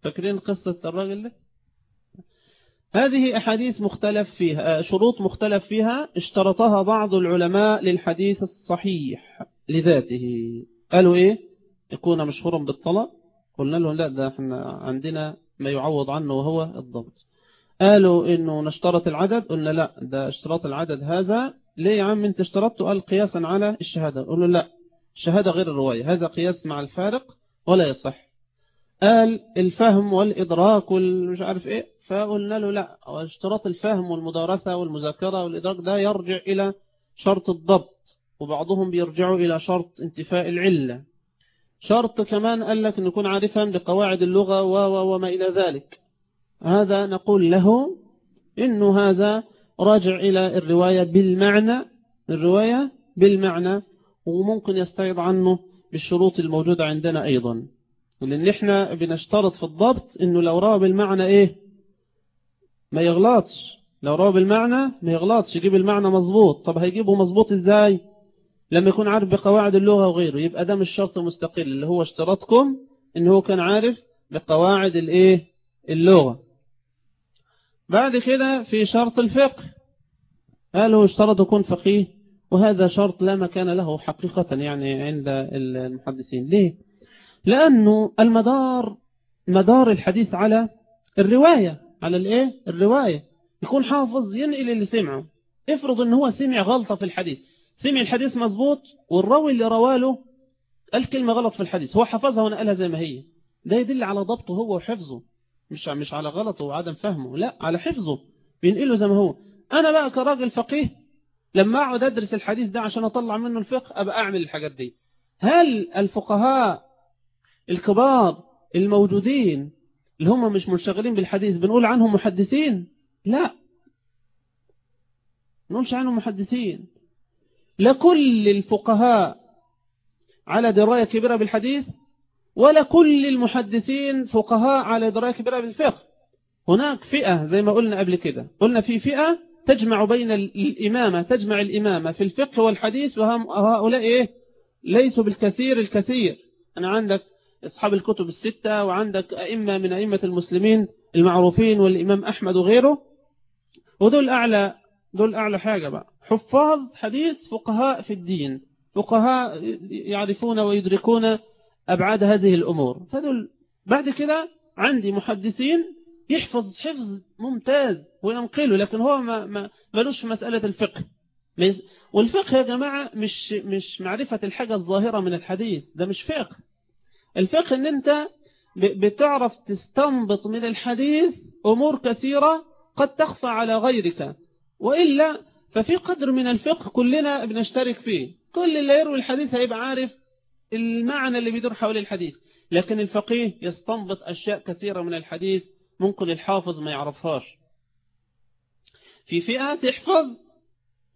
فاكرين قصة الراجل ده؟ هذه أحاديث مختلف فيها شروط مختلف فيها. اشترطها بعض العلماء للحديث الصحيح لذاته. قالوا إيه؟ يكون مشهورا بالطلاق قلنا لهم لا ده إحنا عندنا ما يعوض عنه وهو الضبط. قالوا إنه نشترط العدد. قلنا لا ده اشتراط العدد هذا. ليه يا عم أنت اشترطته؟ قال قياسا على الشهادة. قلنا لا الشهادة غير الرواية. هذا قياس مع الفارق ولا يصح. قال الفهم والإدراك والمش عارف إيه. فقلنا له لا اشتراط الفهم والمدارسة والمذاكرة والإدراك ده يرجع إلى شرط الضبط وبعضهم بيرجعوا إلى شرط انتفاء العلة. شرط كمان قال لك أن يكون عارفا لقواعد اللغة وما إلى ذلك. هذا نقول له إنه هذا راجع إلى الرواية بالمعنى الرواية بالمعنى وممكن يستعيض عنه بالشروط الموجودة عندنا أيضا. لأن إحنا بنشترط في الضبط إنه لو روى بالمعنى إيه؟ ما يغلطش. لو روى بالمعنى ما يغلطش. يجيب المعنى مظبوط. طب هيجيبه مظبوط إزاي؟ لما يكون عارف بقواعد اللغة وغيره. يبقى ده مش شرط مستقل. اللي هو اشتراطكم إن هو كان عارف بقواعد الإيه؟ اللغة. بعد كده في شرط الفقه. قالوا اشترط يكون فقيه وهذا شرط لا مكان له حقيقة يعني عند المحدثين. ليه؟ لأنه المدار مدار الحديث على الرواية. على الإيه؟ الرواية. يكون حافظ ينقل اللي سمعه. افرض إن هو سمع غلطة في الحديث. سمع الحديث مظبوط والراوي اللي رواله قال كلمة غلط في الحديث. هو حفظها ونقلها زي ما هي. ده يدل على ضبطه هو وحفظه. مش مش على غلطه وعدم فهمه. لا على حفظه. بينقله زي ما هو. أنا بقى كراجل فقيه لما أقعد أدرس الحديث ده عشان أطلع منه الفقه أبقى أعمل الحاجات دي. هل الفقهاء الكبار الموجودين اللي هم مش منشغلين بالحديث بنقول عنهم محدثين؟ لا. نقولش عنهم محدثين. لكل الفقهاء على دراية كبيرة بالحديث ولا كل المحدثين فقهاء على دراية كبيرة بالفقه. هناك فئة زي ما قلنا قبل كده. قلنا في فئة تجمع بين الإمامة تجمع الإمامة في الفقه والحديث وهؤلاء إيه؟ ليسوا بالكثير الكثير. أنا عندك أصحاب الكتب الستة وعندك أئمة من أئمة المسلمين المعروفين والإمام أحمد وغيره. ودول أعلى دول أعلى حاجة بقى. حفاظ حديث فقهاء في الدين. فقهاء يعرفون ويدركون أبعاد هذه الأمور. فدول بعد كده عندي محدثين يحفظ حفظ ممتاز وينقله لكن هو ما ما ملوش في مسألة الفقه. والفقه يا جماعة مش مش معرفة الحاجة الظاهرة من الحديث. ده مش فقه. الفقه إن أنت بتعرف تستنبط من الحديث أمور كثيرة قد تخفى على غيرك. وإلا ففي قدر من الفقه كلنا بنشترك فيه. كل اللي يروي الحديث هيبقى عارف المعنى اللي بيدور حول الحديث. لكن الفقيه يستنبط أشياء كثيرة من الحديث ممكن الحافظ ما يعرفهاش. في فئة تحفظ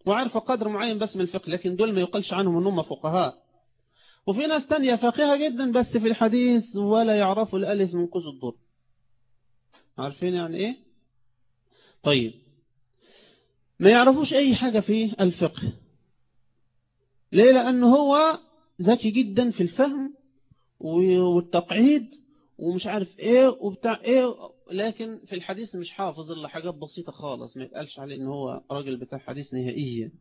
وعارفة قدر معين بس من الفقه لكن دول ما يقلش عنهم أنهم فقهاء. وفي ناس تانية فقيهة جدا بس في الحديث ولا يعرفوا الألف من كوز الضر عارفين يعني إيه؟ طيب. ما يعرفوش أي حاجة في الفقه. ليه؟ لأنه هو ذكي جدا في الفهم والتقعيد ومش عارف إيه وبتاع إيه لكن في الحديث مش حافظ إلا حاجات بسيطة خالص. ما يتقالش عليه إن هو راجل بتاع حديث نهائيا.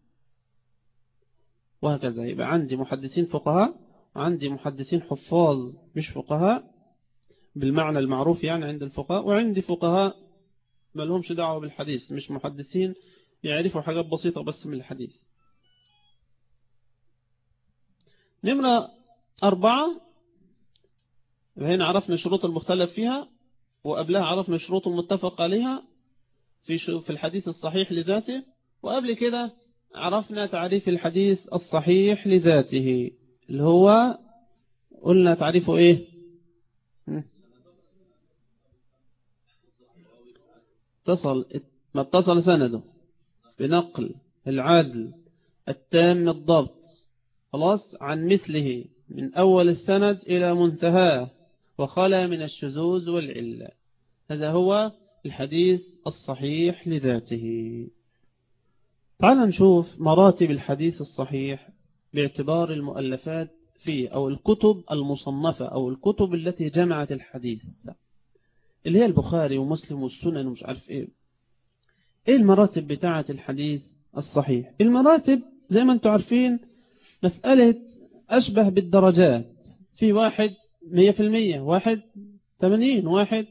وهكذا. يبقى عندي محدثين فقهاء عندي محدثين حفاظ مش فقهاء بالمعنى المعروف يعني عند الفقهاء وعندي فقهاء ما لهمش دعوة بالحديث مش محدثين يعرفوا حاجات بسيطة بس من الحديث. نمرة أربعة هنا عرفنا الشروط المختلف فيها وقبلها عرفنا الشروط المتفق عليها في في الحديث الصحيح لذاته وقبل كده عرفنا تعريف الحديث الصحيح لذاته. اللي هو قلنا تعريفه إيه؟ اتصل ما اتصل سنده بنقل العدل التام الضبط خلاص عن مثله من أول السند إلى منتهاه وخلى من الشذوذ والعلة. هذا هو الحديث الصحيح لذاته. تعال نشوف مراتب الحديث الصحيح. باعتبار المؤلفات فيه أو الكتب المصنفة أو الكتب التي جمعت الحديث. اللي هي البخاري ومسلم والسنن ومش عارف إيه. إيه المراتب بتاعة الحديث الصحيح؟ المراتب زي ما أنتم عارفين مسألة أشبه بالدرجات. في واحد مية في المية واحد تمانين واحد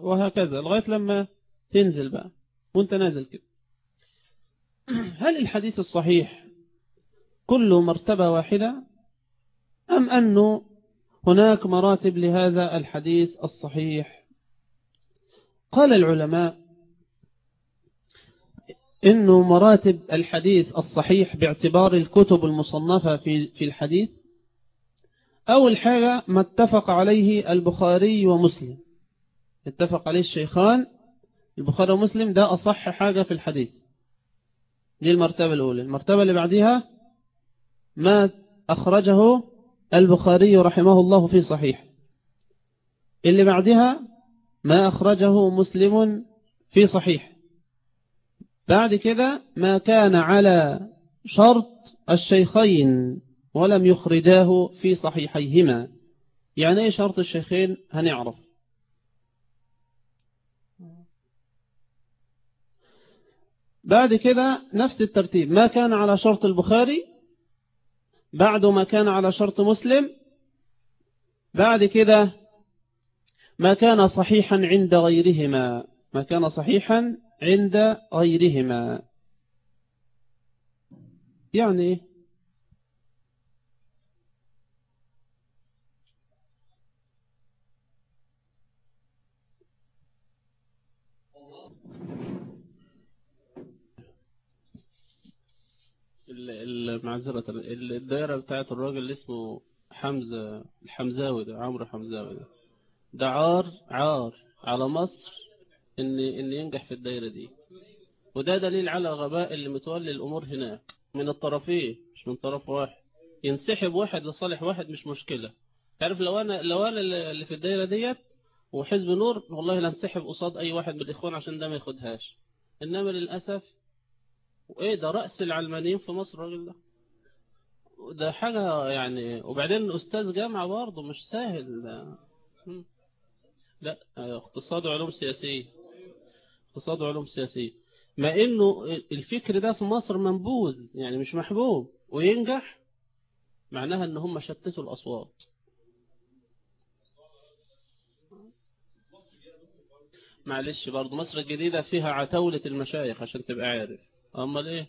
وهكذا لغاية لما تنزل بقى وانت نازل كده. هل الحديث الصحيح كله مرتبة واحدة أم أنه هناك مراتب لهذا الحديث الصحيح؟ قال العلماء إنه مراتب الحديث الصحيح باعتبار الكتب المصنفة في في الحديث أول حاجة ما اتفق عليه البخاري ومسلم. اتفق عليه الشيخان البخاري ومسلم ده أصح حاجة في الحديث دي المرتبة الأولى. المرتبة اللي بعدها ما أخرجه البخاري رحمه الله في صحيح. اللي بعدها ما أخرجه مسلم في صحيح. بعد كده ما كان على شرط الشيخين ولم يخرجاه في صحيحيهما. يعني إيه شرط الشيخين؟ هنعرف. بعد كده نفس الترتيب. ما كان على شرط البخاري بعد ما كان على شرط مسلم بعد كده ما كان صحيحا عند غيرهما ما كان صحيحا عند غيرهما. يعني المعذرة. الدائرة بتاعت الراجل اللي اسمه حمزة الحمزاوي ده عمرو حمزاوي ده. ده عار عار على مصر إن إن ينجح في الدايره دي. وده دليل على غباء اللي متولي الأمور هناك. من الطرفين مش من طرف واحد. ينسحب واحد لصالح واحد مش مشكلة. تعرف لو أنا لو أنا اللي في الدايره ديت وحزب نور والله لا قصاد أي واحد من الإخوان عشان ده ما ياخدهاش. إنما للأسف وإيه ده رأس العلمانيين في مصر الراجل ده؟ ده حاجة يعني وبعدين أستاذ جامعة برضه مش سهل لا اقتصاد وعلوم سياسية. اقتصاد وعلوم سياسية. ما إنه الفكر ده في مصر منبوذ يعني مش محبوب. وينجح معناها إن هم شتتوا الأصوات. معلش برضه مصر الجديدة فيها عتاولة المشايخ عشان تبقى عارف. أمال إيه؟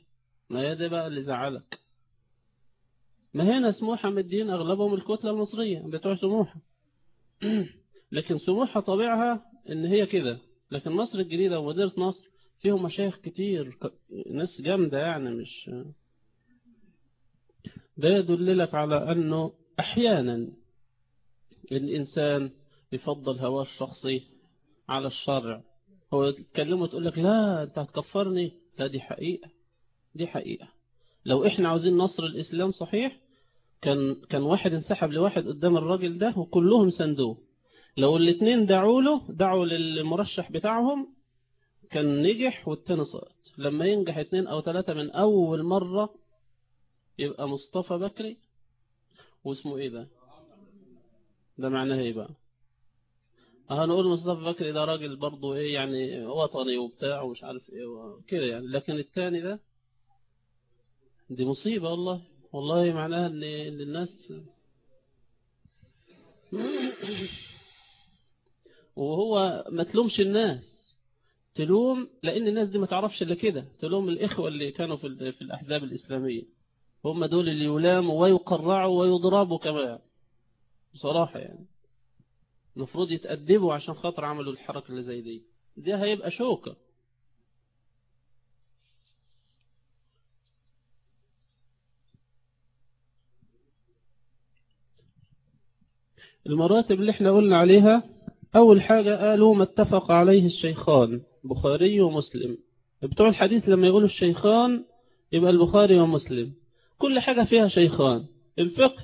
ما هي ده بقى اللي زعلك؟ ما هنا سموحة مدين أغلبهم الكتلة المصرية بتوع سموحة. لكن سموحة طبيعها إن هي كده. لكن مصر الجديدة ومدينة نصر فيهم مشايخ كتير ناس جامدة يعني مش ده يدللك على أنه أحيانا الإنسان يفضل هواه الشخصي على الشرع. هو تكلمه تقول لك لا أنت هتكفرني. لا دي حقيقة دي حقيقة. لو إحنا عاوزين نصر الإسلام صحيح كان كان واحد انسحب لواحد قدام الراجل ده وكلهم سندوه لو الاثنين دعوا له دعوا للمرشح بتاعهم كان نجح والتاني سقط. لما ينجح اثنين أو ثلاثة من أول مرة يبقى مصطفى بكري واسمه إيه ده؟ ده معناه إيه بقى؟ هنقول مصطفى بكري ده راجل برضه إيه يعني وطني وبتاع ومش عارف إيه كده يعني. لكن الثاني ده دي مصيبة والله. والله معناها إن الناس وهو ما تلومش الناس. تلوم لأن الناس دي ما تعرفش إلا كده. تلوم الإخوة اللي كانوا في في الأحزاب الإسلامية. هم دول اللي يلاموا ويقرعوا ويضربوا كمان. بصراحة يعني. المفروض يتأدبوا عشان خاطر عملوا الحركة اللي زي دي. دي هيبقى شوكة. المراتب اللي إحنا قلنا عليها أول حاجة قالوا ما اتفق عليه الشيخان بخاري ومسلم. بتوع الحديث لما يقولوا الشيخان يبقى البخاري ومسلم. كل حاجة فيها شيخان. الفقه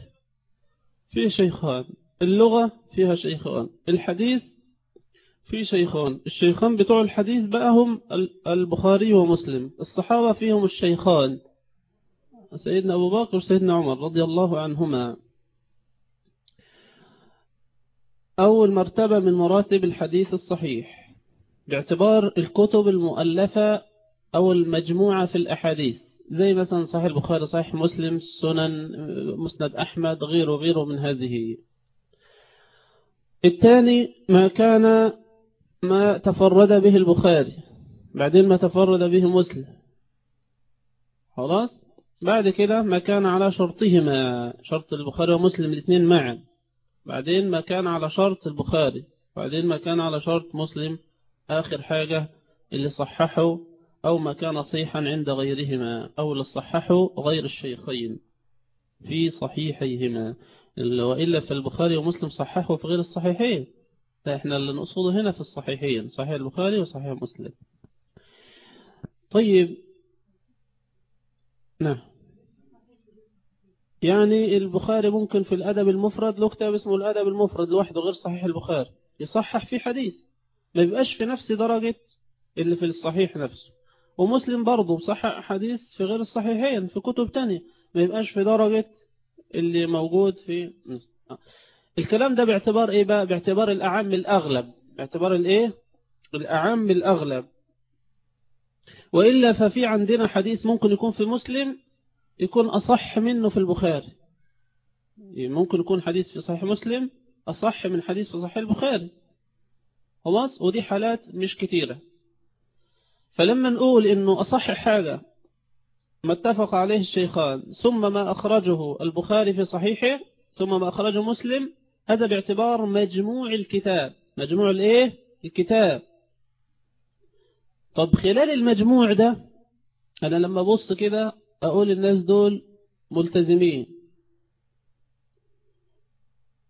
فيه شيخان. اللغة فيها شيخان. الحديث فيه شيخان. الشيخان بتوع الحديث بقى هم البخاري ومسلم. الصحابة فيهم الشيخان. سيدنا أبو بكر وسيدنا عمر رضي الله عنهما. أول مرتبة من مراتب الحديث الصحيح. باعتبار الكتب المؤلفة أو المجموعة في الأحاديث. زي مثلا صحيح البخاري صحيح مسلم سنن مسند أحمد غيره غيره من هذه. الثاني ما كان ما تفرد به البخاري بعدين ما تفرد به مسلم. خلاص؟ بعد كده ما كان على شرطهما شرط البخاري ومسلم الاثنين معا. بعدين ما كان على شرط البخاري بعدين ما كان على شرط مسلم آخر حاجة اللي صححه أو ما كان صيحا عند غيرهما أو اللي صححه غير الشيخين في صحيحيهما. وإلا فالبخاري ومسلم صححه في غير الصحيحين. إحنا اللي نقصده هنا في الصحيحين صحيح البخاري وصحيح مسلم. طيب. نعم. يعني البخاري ممكن في الأدب المفرد له كتاب اسمه الأدب المفرد لوحده غير صحيح البخاري. يصحح فيه حديث. ما يبقاش في نفس درجة اللي في الصحيح نفسه. ومسلم برضه صحح حديث في غير الصحيحين في كتب تانية. ما يبقاش في درجة اللي موجود في الكلام ده باعتبار إيه بقى؟ باعتبار الأعم الأغلب. باعتبار الإيه؟ الأعم الأغلب. وإلا ففي عندنا حديث ممكن يكون في مسلم يكون أصح منه في البخاري. ممكن يكون حديث في صحيح مسلم أصح من حديث في صحيح البخاري. خلاص؟ ودي حالات مش كتيرة. فلما نقول إنه أصح حاجة ما اتفق عليه الشيخان. ثم ما أخرجه البخاري في صحيحه ثم ما أخرجه مسلم هذا باعتبار مجموع الكتاب. مجموع الإيه؟ الكتاب. طب خلال المجموع ده أنا لما بص كده أقول الناس دول ملتزمين.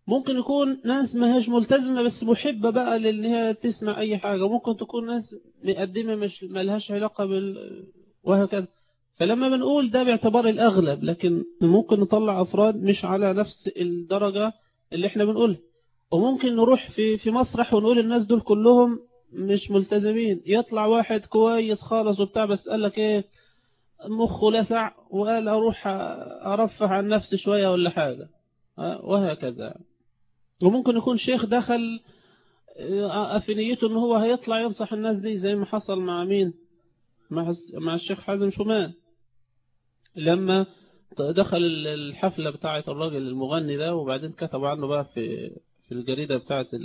ممكن يكون ناس ما هيش ملتزمة بس محبة بقى لأن هي تسمع أي حاجة. ممكن تكون ناس مقدمة مش ملهاش علاقة بال وهكذا. فلما بنقول ده باعتبار الأغلب لكن ممكن نطلع أفراد مش على نفس الدرجة اللي إحنا بنقولها. وممكن نروح في في مسرح ونقول الناس دول كلهم مش ملتزمين. يطلع واحد كويس خالص وبتاع بس قال لك إيه مخه لسع وقال أروح أرفه عن نفسي شوية ولا حاجة. وهكذا. وممكن يكون شيخ دخل في نيته إن هو هيطلع ينصح الناس دي زي ما حصل مع مين؟ مع الشيخ حازم شومان. لما دخل الحفلة بتاعة الراجل المغني ده وبعدين كتب عنه بقى في في الجريدة بتاعة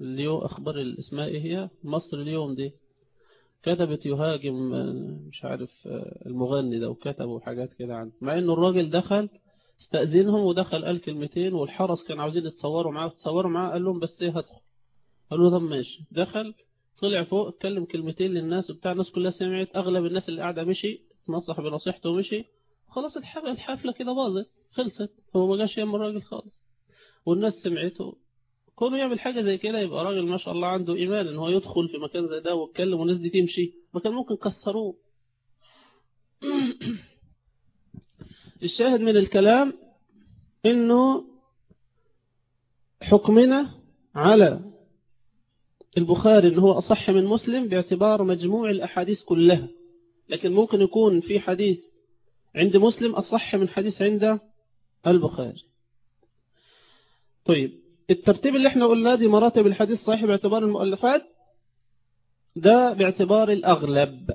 اليوم أخبار اسمها إيه هي؟ مصر اليوم دي. كتبت يهاجم مش عارف المغني ده وكتبوا حاجات كده عنه. مع إنه الراجل دخل استأذنهم ودخل قال كلمتين والحرس كانوا عاوزين يتصوروا معاه وتصوروا معاه قال لهم بس إيه هدخل. قالوا طب ماشي. دخل طلع فوق اتكلم كلمتين للناس وبتاع الناس كلها سمعت أغلب الناس اللي قاعدة مشي نصح بنصيحته ومشي خلاص الحفلة كده باظت خلصت هو ما جاش يم الراجل خالص. والناس سمعته كونه يعمل حاجة زي كده يبقى راجل ما شاء الله عنده إيمان إن هو يدخل في مكان زي ده ويتكلم والناس دي تمشي ما كان ممكن كسروه. الشاهد من الكلام إنه حكمنا على البخاري إن هو أصح من مسلم باعتبار مجموع الأحاديث كلها. لكن ممكن يكون في حديث عند مسلم أصح من حديث عند البخاري. طيب الترتيب اللي إحنا قلناه دي مراتب الحديث صحيح باعتبار المؤلفات؟ ده باعتبار الأغلب.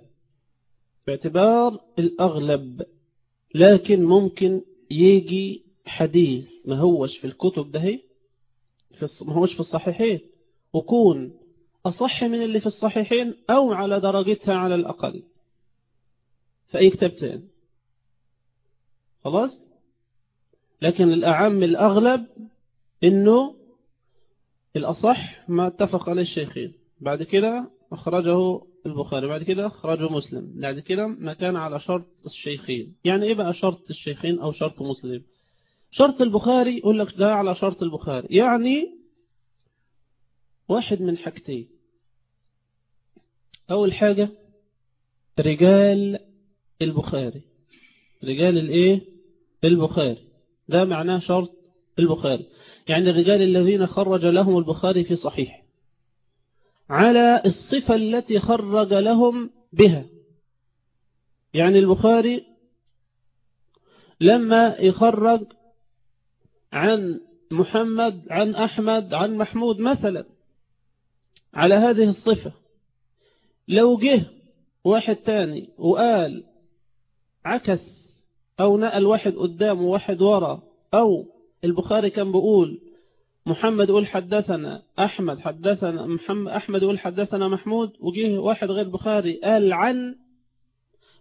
باعتبار الأغلب. لكن ممكن يجي حديث ما هوش في الكتب ده في ما هوش في الصحيحين. وكون أصح من اللي في الصحيحين أو على درجتها على الأقل. فأي كتابتين؟ خلاص؟ لكن الأعم الأغلب إنه الأصح ما اتفق عليه الشيخين. بعد كده أخرجه البخاري بعد كده أخرجه مسلم. بعد كده ما كان على شرط الشيخين. يعني إيه بقى شرط الشيخين أو شرط مسلم؟ شرط البخاري يقول لك ده على شرط البخاري. يعني واحد من حاجتين. أول حاجة رجال البخاري. رجال الإيه؟ البخاري. ده معناه شرط البخاري. يعني الرجال الذين خرج لهم البخاري في صحيح. على الصفة التي خرج لهم بها. يعني البخاري لما يخرج عن محمد عن أحمد عن محمود مثلا. على هذه الصفة. لو جه واحد تاني وقال عكس أو نقل واحد قدام وواحد ورا أو البخاري كان بيقول محمد يقول حدثنا أحمد حدثنا محمد أحمد يقول حدثنا محمود وجه واحد غير بخاري قال عن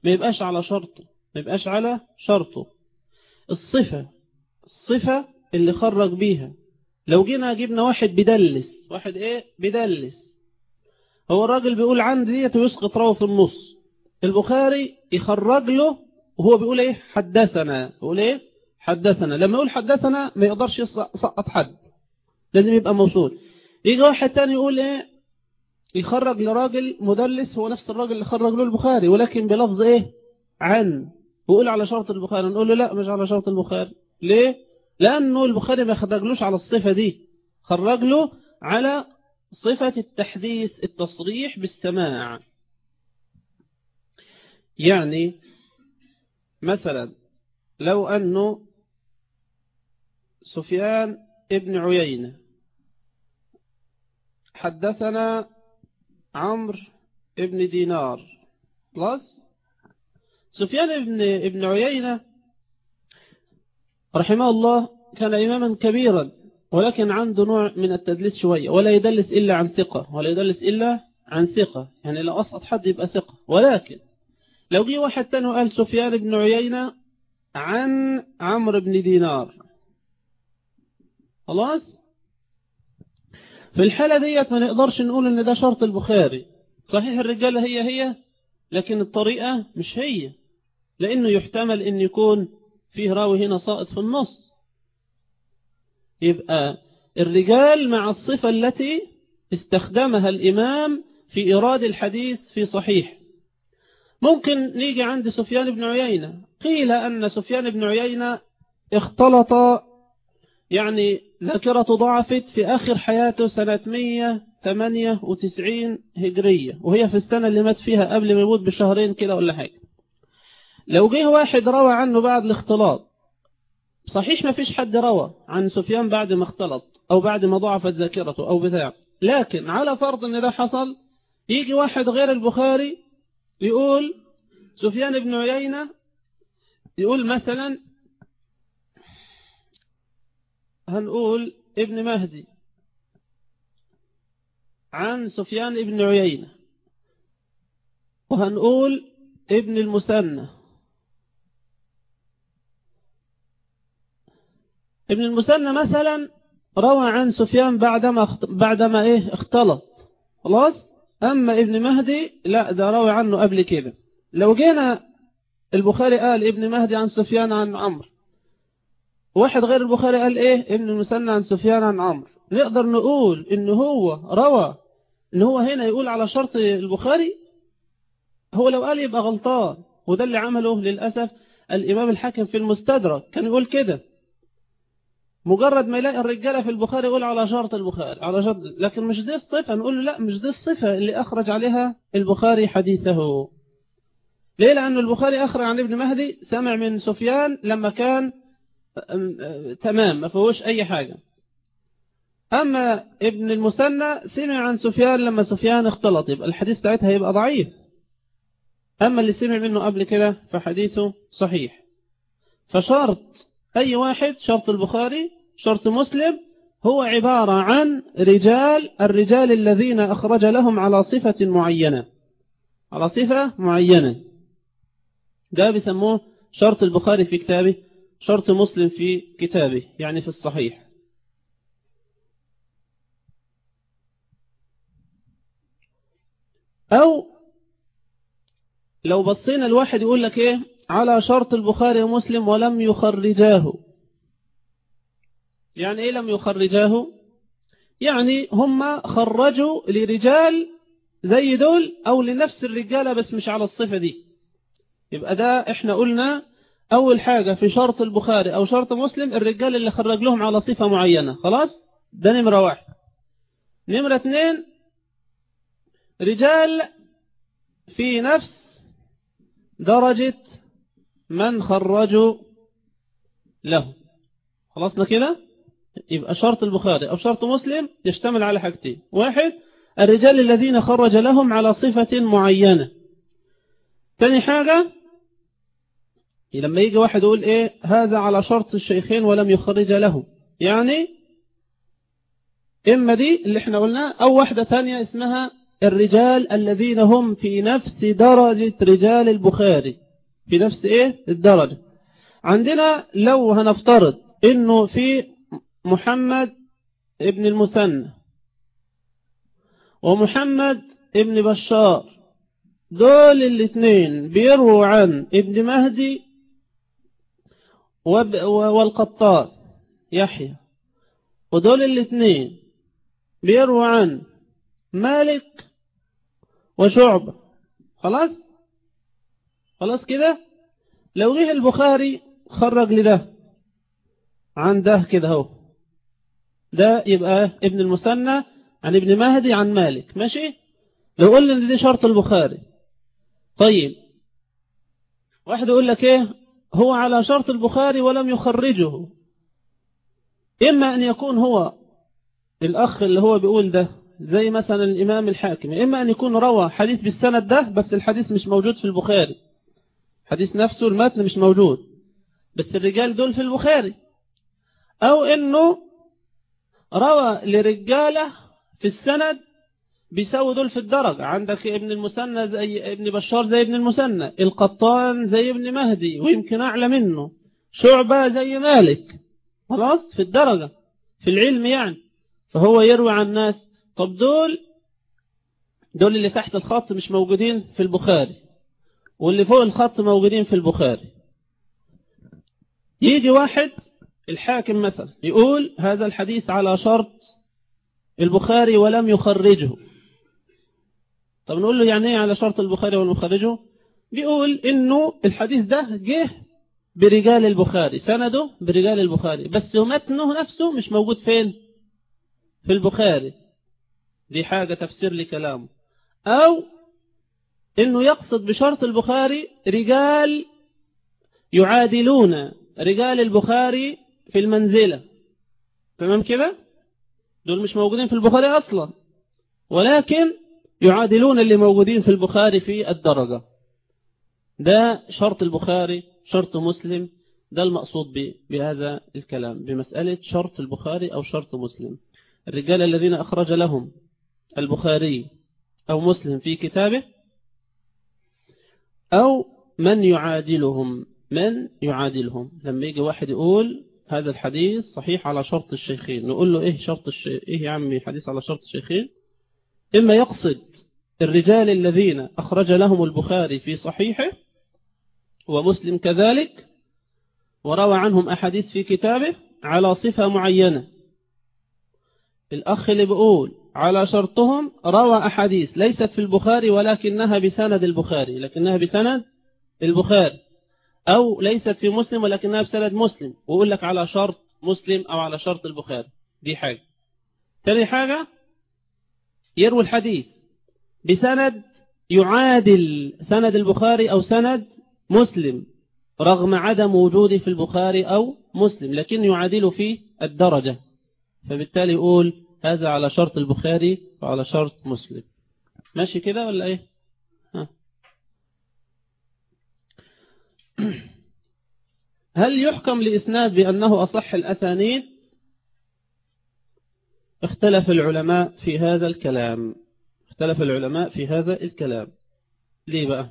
ما يبقاش على شرطه ما يبقاش على شرطه. الصفة الصفة اللي خرج بيها. لو جينا جبنا واحد بدلس واحد إيه؟ بدلس هو الراجل بيقول عن ديت ويسقط راوه في النص. البخاري يخرج له وهو بيقول إيه؟ حدثنا. يقول إيه؟ حدثنا. لما يقول حدثنا ما يقدرش يسقط حد. لازم يبقى موصول. يجي واحد تاني يقول إيه؟ يخرج لراجل مدلس هو نفس الراجل اللي خرج له البخاري ولكن بلفظ إيه؟ عن. ويقول على شرط البخاري. نقول له لا مش على شرط البخاري. ليه؟ لأنه البخاري ما خرجلوش على الصفة دي. خرج له على صفة التحديث التصريح بالسماع. يعني مثلا لو أنه سفيان ابن عيينة حدثنا عمرو ابن دينار خلاص؟ سفيان ابن ابن عيينة رحمه الله كان إماما كبيرا ولكن عنده نوع من التدليس شوية ولا يدلس إلا عن ثقة ولا يدلس إلا عن ثقة يعني لو أسقط حد يبقى ثقة ولكن لو جه واحد تاني وقال سفيان بن عيينة عن عمرو بن دينار. خلاص؟ في الحالة ديت ما نقدرش نقول إن ده شرط البخاري. صحيح الرجالة هي هي لكن الطريقة مش هي لأنه يحتمل إن يكون فيه راوي هنا ساقط في النص. يبقى الرجال مع الصفة التي استخدمها الإمام في إيراد الحديث في صحيح. ممكن نيجي عند سفيان بن عيينة. قيل أن سفيان بن عيينة اختلط يعني ذاكرته ضعفت في آخر حياته سنة 198 هجرية وهي في السنة اللي مات فيها قبل ما يموت بشهرين كده ولا حاجة. لو جه واحد روى عنه بعد الاختلاط صحيح ما فيش حد روى عن سفيان بعد ما اختلط أو بعد ما ضعفت ذاكرته أو بتاع لكن على فرض أن ده حصل يجي واحد غير البخاري يقول سفيان بن عيينة يقول مثلا هنقول ابن مهدي عن سفيان بن عيينة وهنقول ابن المثنى. ابن المثنى مثلا روى عن سفيان بعدما بعدما إيه اختلط. خلاص؟ أما ابن مهدي لا ده روى عنه قبل كده. لو جينا البخاري قال ابن مهدي عن سفيان عن عمرو. واحد غير البخاري قال إيه؟ ابن المثنى عن سفيان عن عمرو. نقدر نقول إن هو روى إن هو هنا يقول على شرط البخاري؟ هو لو قال يبقى غلطان وده اللي عمله للأسف الإمام الحاكم في المستدرك. كان يقول كده. مجرد ما يلاقي الرجالة في البخاري يقول على شرط البخاري على شرط لكن مش دي الصفة نقول له لا مش دي الصفة اللي أخرج عليها البخاري حديثه. ليه؟ لأن البخاري أخرج عن ابن مهدي سمع من سفيان لما كان تمام ما فيهوش أي حاجة. أما ابن المثنى سمع عن سفيان لما سفيان اختلط يبقى الحديث ساعتها يبقى ضعيف. أما اللي سمع منه قبل كده فحديثه صحيح. فشرط أي واحد شرط البخاري شرط مسلم هو عبارة عن رجال الرجال الذين أخرج لهم على صفة معينة. على صفة معينة. ده بيسموه شرط البخاري في كتابه شرط مسلم في كتابه يعني في الصحيح. أو لو بصينا الواحد يقول لك إيه؟ على شرط البخاري ومسلم ولم يخرجاه. يعني إيه لم يخرجاه؟ يعني هم خرجوا لرجال زي دول أو لنفس الرجالة بس مش على الصفة دي. يبقى ده إحنا قلنا أول حاجة في شرط البخاري أو شرط مسلم الرجال اللي خرج لهم على صفة معينة. خلاص؟ ده نمرة واحد. نمرة اتنين رجال في نفس درجة من خرجوا له. خلصنا كده؟ يبقى شرط البخاري أو شرط مسلم يشتمل على حاجتين. واحد الرجال الذين خرج لهم على صفة معينة. تاني حاجة لما يجي واحد يقول إيه هذا على شرط الشيخين ولم يخرج له. يعني إما دي اللي إحنا قلناه أو واحدة تانية اسمها الرجال الذين هم في نفس درجة رجال البخاري. في نفس إيه؟ الدرجة. عندنا لو هنفترض إنه في محمد ابن المثنى ومحمد ابن بشار دول الاثنين بيروا عن ابن مهدي والقطار يحيى. ودول الاثنين بيروا عن مالك وشعبة. خلاص؟ خلاص كده؟ لو جه البخاري خرج لده. عن ده كده اهو. ده يبقى ابن المثنى عن ابن مهدي عن مالك. ماشي؟ لو قلنا إن دي شرط البخاري. طيب. واحد يقول لك إيه؟ هو على شرط البخاري ولم يخرجه. إما أن يكون هو الأخ اللي هو بيقول ده زي مثلا الإمام الحاكم. إما أن يكون روى حديث بالسند ده بس الحديث مش موجود في البخاري. حديث نفسه المتن مش موجود. بس الرجال دول في البخاري. أو أنه روى لرجالة في السند بيساوي دول في الدرجة. عندك ابن المثنى زي ابن بشار زي ابن المثنى. القطان زي ابن مهدي ويمكن أعلى منه. شعبة زي مالك. خلاص؟ في الدرجة. في العلم يعني. فهو يروي عن الناس طب دول؟ دول اللي تحت الخط مش موجودين في البخاري. واللي فوق الخط موجودين في البخاري. يجي واحد الحاكم مثلا يقول هذا الحديث على شرط البخاري ولم يخرجه. طب نقول له يعني إيه على شرط البخاري ولم يخرجه؟ بيقول إنه الحديث ده جه برجال البخاري سنده برجال البخاري بس متنه نفسه مش موجود فين؟ في البخاري. دي حاجة تفسير لكلامه. أو إنه يقصد بشرط البخاري رجال يعادلون رجال البخاري في المنزلة. تمام كده؟ دول مش موجودين في البخاري أصلا. ولكن يعادلون اللي موجودين في البخاري في الدرجة. ده شرط البخاري شرط مسلم. ده المقصود بهذا الكلام. بمسألة شرط البخاري أو شرط مسلم. الرجال الذين أخرج لهم البخاري أو مسلم في كتابه أو من يعادلهم. من يعادلهم؟ لما يجي واحد يقول هذا الحديث صحيح على شرط الشيخين نقول له إيه شرط الش... إيه يا عمي حديث على شرط الشيخين؟ إما يقصد الرجال الذين أخرج لهم البخاري في صحيحه ومسلم كذلك وروى عنهم أحاديث في كتابه على صفة معينة. الأخ اللي بيقول على شرطهم روى أحاديث ليست في البخاري ولكنها بسند البخاري لكنها بسند البخاري. أو ليست في مسلم ولكنها بسند مسلم ويقول لك على شرط مسلم أو على شرط البخاري. دي حاجة. تاني حاجة يروي الحديث بسند يعادل سند البخاري أو سند مسلم رغم عدم وجوده في البخاري أو مسلم لكن يعادل في الدرجة. فبالتالي يقول هذا على شرط البخاري وعلى شرط مسلم. ماشي كده ولا إيه؟ ها. هل يحكم لإسناد بأنه أصح الأسانيد؟ اختلف العلماء في هذا الكلام. اختلف العلماء في هذا الكلام. ليه بقى؟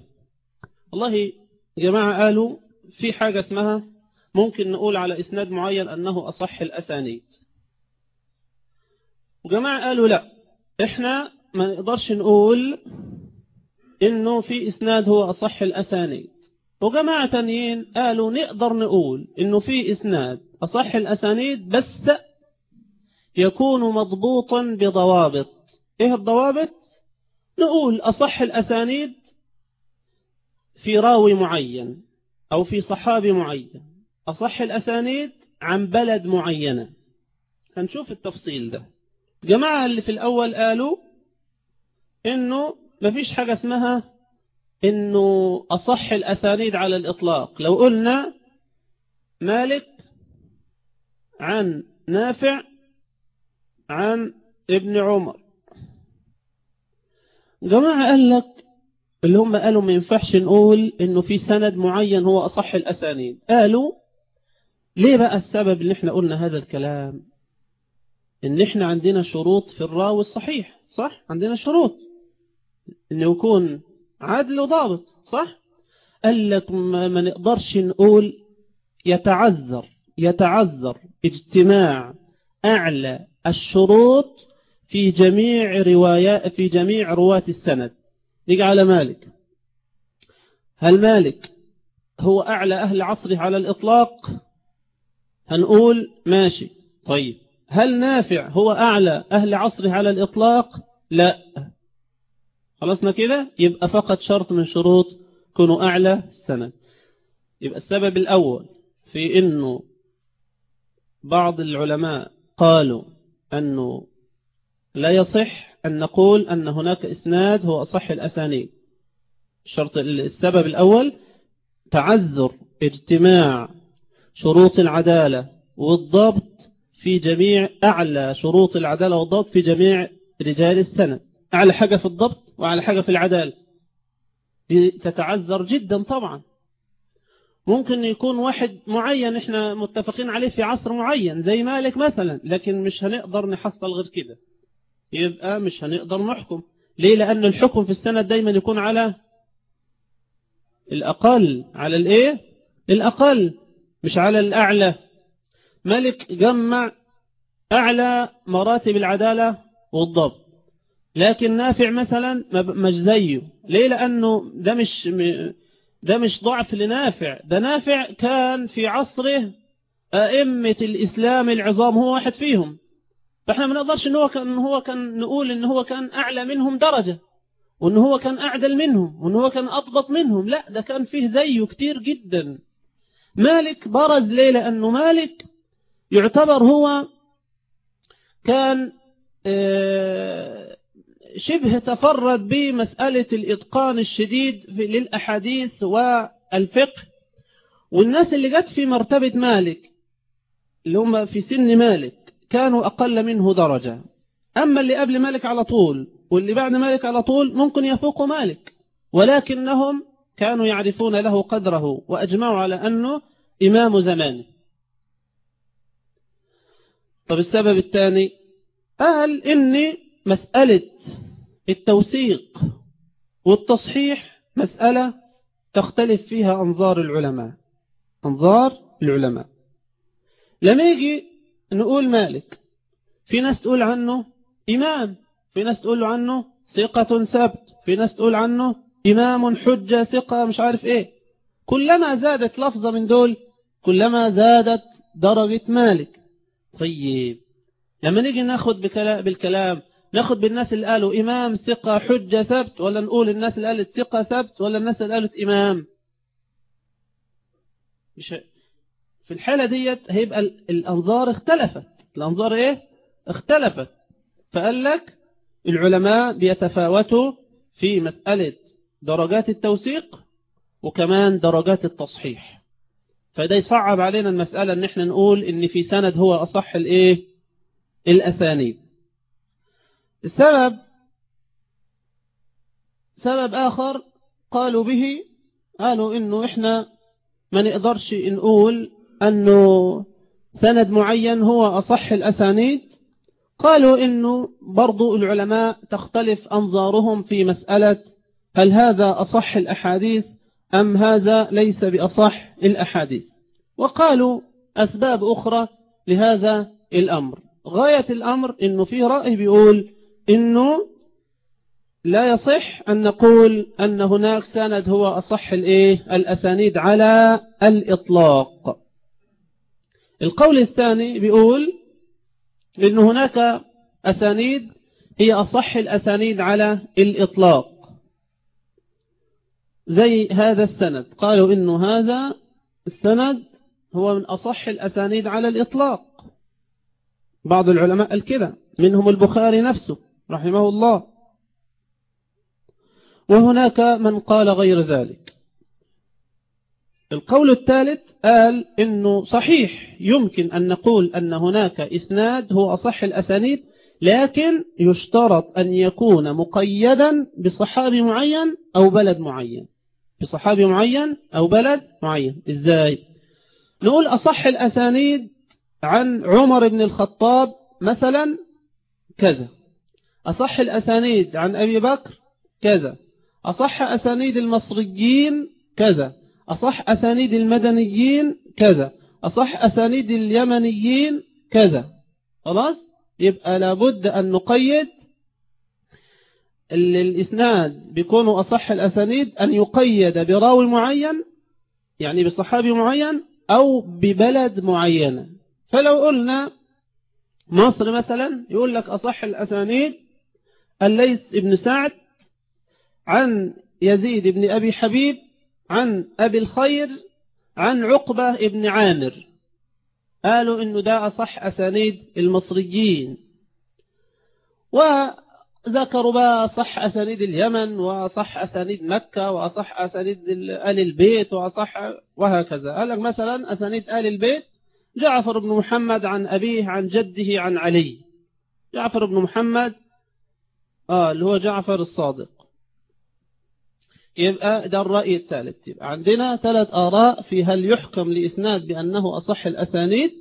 والله جماعة قالوا في حاجة اسمها ممكن نقول على إسناد معين أنه أصح الأسانيد. وجماعة قالوا لا. إحنا ما نقدرش نقول إنه في إسناد هو أصح الأسانيد. وجماعة تانيين قالوا نقدر نقول إنه في إسناد أصح الأسانيد بس يكون مضبوطا بضوابط. إيه الضوابط؟ نقول أصح الأسانيد في راوي معين أو في صحابي معين. أصح الأسانيد عن بلد معينة. هنشوف التفصيل ده. جماعة اللي في الأول قالوا إنه مفيش حاجة اسمها إنه أصح الأسانيد على الإطلاق. لو قلنا مالك عن نافع عن ابن عمر. جماعة قال لك اللي هم قالوا ما ينفعش نقول إنه في سند معين هو أصح الأسانيد. قالوا ليه بقى السبب اللي إحنا قلنا هذا الكلام؟ إن إحنا عندنا شروط في الراوي الصحيح صح؟ عندنا شروط. انه يكون عادل وضابط صح؟ قال لك ما, نقدرش نقول يتعذر يتعذر اجتماع أعلى الشروط في جميع روايات في جميع رواة السند. نيجي على مالك. هل مالك هو أعلى أهل عصره على الإطلاق؟ هنقول ماشي. طيب. هل نافع هو أعلى أهل عصره على الإطلاق؟ لا. خلصنا كده؟ يبقى فقط شرط من شروط كونوا أعلى السند. يبقى السبب الأول في أنه بعض العلماء قالوا أنه لا يصح أن نقول أن هناك إسناد هو أصح الأسانيد. الشرط السبب الأول تعذر اجتماع شروط العدالة والضبط في جميع أعلى شروط العدالة والضبط في جميع رجال السنة. أعلى حاجة في الضبط وأعلى حاجة في العدالة. دي تتعذر جدا طبعا. ممكن يكون واحد معين إحنا متفقين عليه في عصر معين زي مالك مثلا لكن مش هنقدر نحصل غير كده. يبقى مش هنقدر نحكم. ليه؟ لأن الحكم في السنة دايما يكون على الأقل. على الإيه؟ الأقل مش على الأعلى. ملك جمع أعلى مراتب العدالة والضبط. لكن نافع مثلا مش زيه ليه؟ لأنه ده مش ده مش ضعف لنافع. ده نافع كان في عصره أئمة الإسلام العظام هو واحد فيهم. فإحنا ما نقدرش إن هو كان هو كان نقول إن هو كان أعلى منهم درجة وإن هو كان أعدل منهم وإن هو كان أضبط منهم. لا ده كان فيه زيه كتير جدا. مالك برز ليه؟ لأنه مالك يعتبر هو كان شبه تفرد بمسألة الإتقان الشديد للأحاديث والفقه. والناس اللي جت في مرتبة مالك اللي هم في سن مالك كانوا أقل منه درجة. أما اللي قبل مالك على طول واللي بعد مالك على طول ممكن يفوق مالك. ولكنهم كانوا يعرفون له قدره وأجمعوا على أنه إمام زمانه. طب السبب الثاني؟ قال إن مسألة التوثيق والتصحيح مسألة تختلف فيها أنظار العلماء. أنظار العلماء. لما يجي نقول مالك. في ناس تقول عنه إمام. في ناس تقول عنه ثقة سبت في ناس تقول عنه إمام حجة ثقة مش عارف إيه. كلما زادت لفظة من دول كلما زادت درجة مالك. طيب. لما نيجي ناخد بالكلام ناخد بالناس اللي قالوا إمام ثقة حجة سبت ولا نقول الناس اللي قالت ثقة سبت ولا الناس اللي قالت إمام؟ مش في الحالة ديت هيبقى الأنظار اختلفت. الأنظار إيه؟ اختلفت. فقال لك العلماء بيتفاوتوا في مسألة درجات التوثيق وكمان درجات التصحيح. فده يصعب علينا المسألة إن إحنا نقول إن في سند هو أصح الإيه؟ الأسانيد. السبب سبب آخر قالوا به قالوا إنه إحنا ما نقدرش نقول إنه سند معين هو أصح الأسانيد. قالوا إنه برضو العلماء تختلف أنظارهم في مسألة هل هذا أصح الأحاديث أم هذا ليس بأصح الأحاديث؟ وقالوا أسباب أخرى لهذا الأمر. غاية الأمر إنه في رأي بيقول إنه لا يصح أن نقول أن هناك سند هو أصح الإيه؟ الأسانيد على الإطلاق. القول الثاني بيقول إن هناك أسانيد هي أصح الأسانيد على الإطلاق. زي هذا السند. قالوا إنه هذا السند هو من أصح الأسانيد على الإطلاق. بعض العلماء قال كده. منهم البخاري نفسه رحمه الله. وهناك من قال غير ذلك. القول الثالث قال إنه صحيح. يمكن أن نقول أن هناك إسناد هو أصح الأسانيد لكن يشترط أن يكون مقيدا بصحابي معين أو بلد معين. بصحابي معين أو بلد معين. إزاي؟ نقول أصح الأسانيد عن عمر بن الخطاب مثلا كذا. أصح الأسانيد عن أبي بكر كذا. أصح أسانيد المصريين كذا. أصح أسانيد المدنيين كذا. أصح أسانيد اليمنيين كذا. خلاص؟ يبقى لابد أن نقيد الإسناد بيكونوا أصح الأسانيد أن يقيد براوي معين يعني بصحابي معين أو ببلد معينة فلو قلنا مصر مثلا يقول لك أصح الأسانيد الليث ابن سعد عن يزيد بن أبي حبيب عن أبي الخير عن عقبة ابن عامر. قالوا إنه ده أصح أسانيد المصريين. وذكروا بقى صح أسانيد اليمن وصح أسانيد مكة وأصح أسانيد آل البيت وأصح وهكذا. قال لك مثلا أسانيد آل البيت جعفر بن محمد عن أبيه عن جده عن علي. جعفر بن محمد آه اللي هو جعفر الصادق. يبقى ده الرأي الثالث. يبقى عندنا ثلاث آراء في هل يحكم لإسناد بأنه أصح الأسانيد؟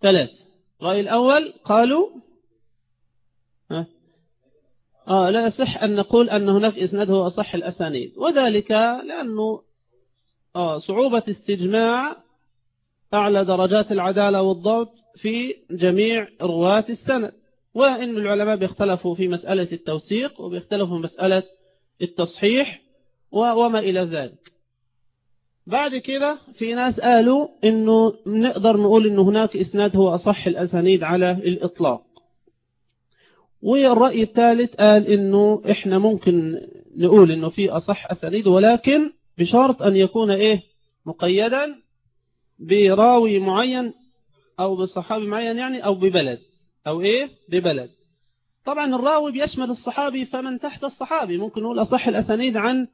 ثلاث. الرأي الأول قالوا آه لا يصح أن نقول أن هناك إسناد هو أصح الأسانيد. وذلك لأنه آه صعوبة استجماع أعلى درجات العدالة والضبط في جميع رواة السند. وإن العلماء بيختلفوا في مسألة التوثيق وبيختلفوا في مسألة التصحيح وما إلى ذلك. بعد كده في ناس قالوا إنه نقدر نقول إنه هناك إسناد هو أصح الأسانيد على الإطلاق. والرأي الثالث قال إنه إحنا ممكن نقول إنه في أصح أسانيد ولكن بشرط أن يكون إيه؟ مقيدا براوي معين أو بصحابي معين يعني أو ببلد. أو إيه؟ ببلد. طبعا الراوي بيشمل الصحابي فمن تحت الصحابي. ممكن نقول أصح الأسانيد عن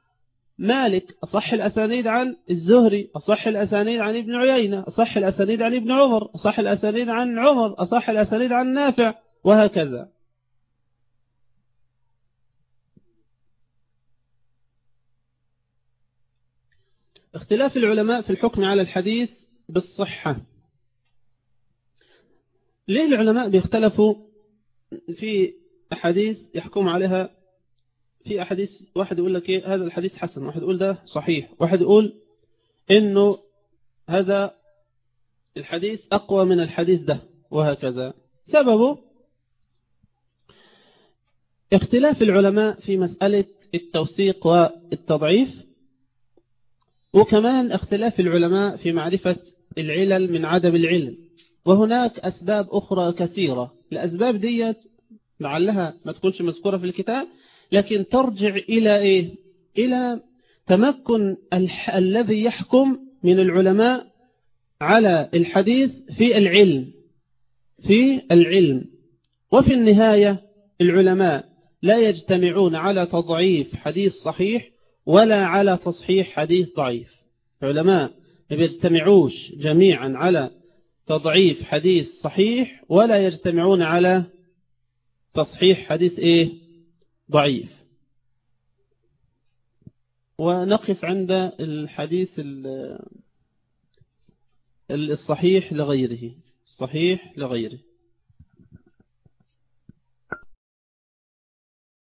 مالك أصح الأسانيد عن الزهري أصح الأسانيد عن ابن عيينة أصح الأسانيد عن ابن عمر أصح الأسانيد عن عمر أصح الأسانيد عن نافع وهكذا. اختلاف العلماء في الحكم على الحديث بالصحة. ليه العلماء بيختلفوا في أحاديث يحكم عليها. في أحاديث واحد يقول لك إيه هذا الحديث حسن واحد يقول ده صحيح واحد يقول إنه هذا الحديث أقوى من الحديث ده وهكذا. سببه اختلاف العلماء في مسألة التوثيق والتضعيف وكمان اختلاف العلماء في معرفة العلل من عدم العلم. وهناك أسباب أخرى كثيرة. الأسباب ديت لعلها ما تكونش مذكورة في الكتاب لكن ترجع إلى إيه إلى تمكن. الذي يحكم من العلماء على الحديث في العلم في العلم وفي النهاية العلماء لا يجتمعون على تضعيف حديث صحيح ولا على تصحيح حديث ضعيف علماء ما بيجتمعوش جميعا على تضعيف حديث صحيح ولا يجتمعون على تصحيح حديث إيه؟ ضعيف. ونقف عند الحديث الصحيح لغيره. الصحيح لغيره.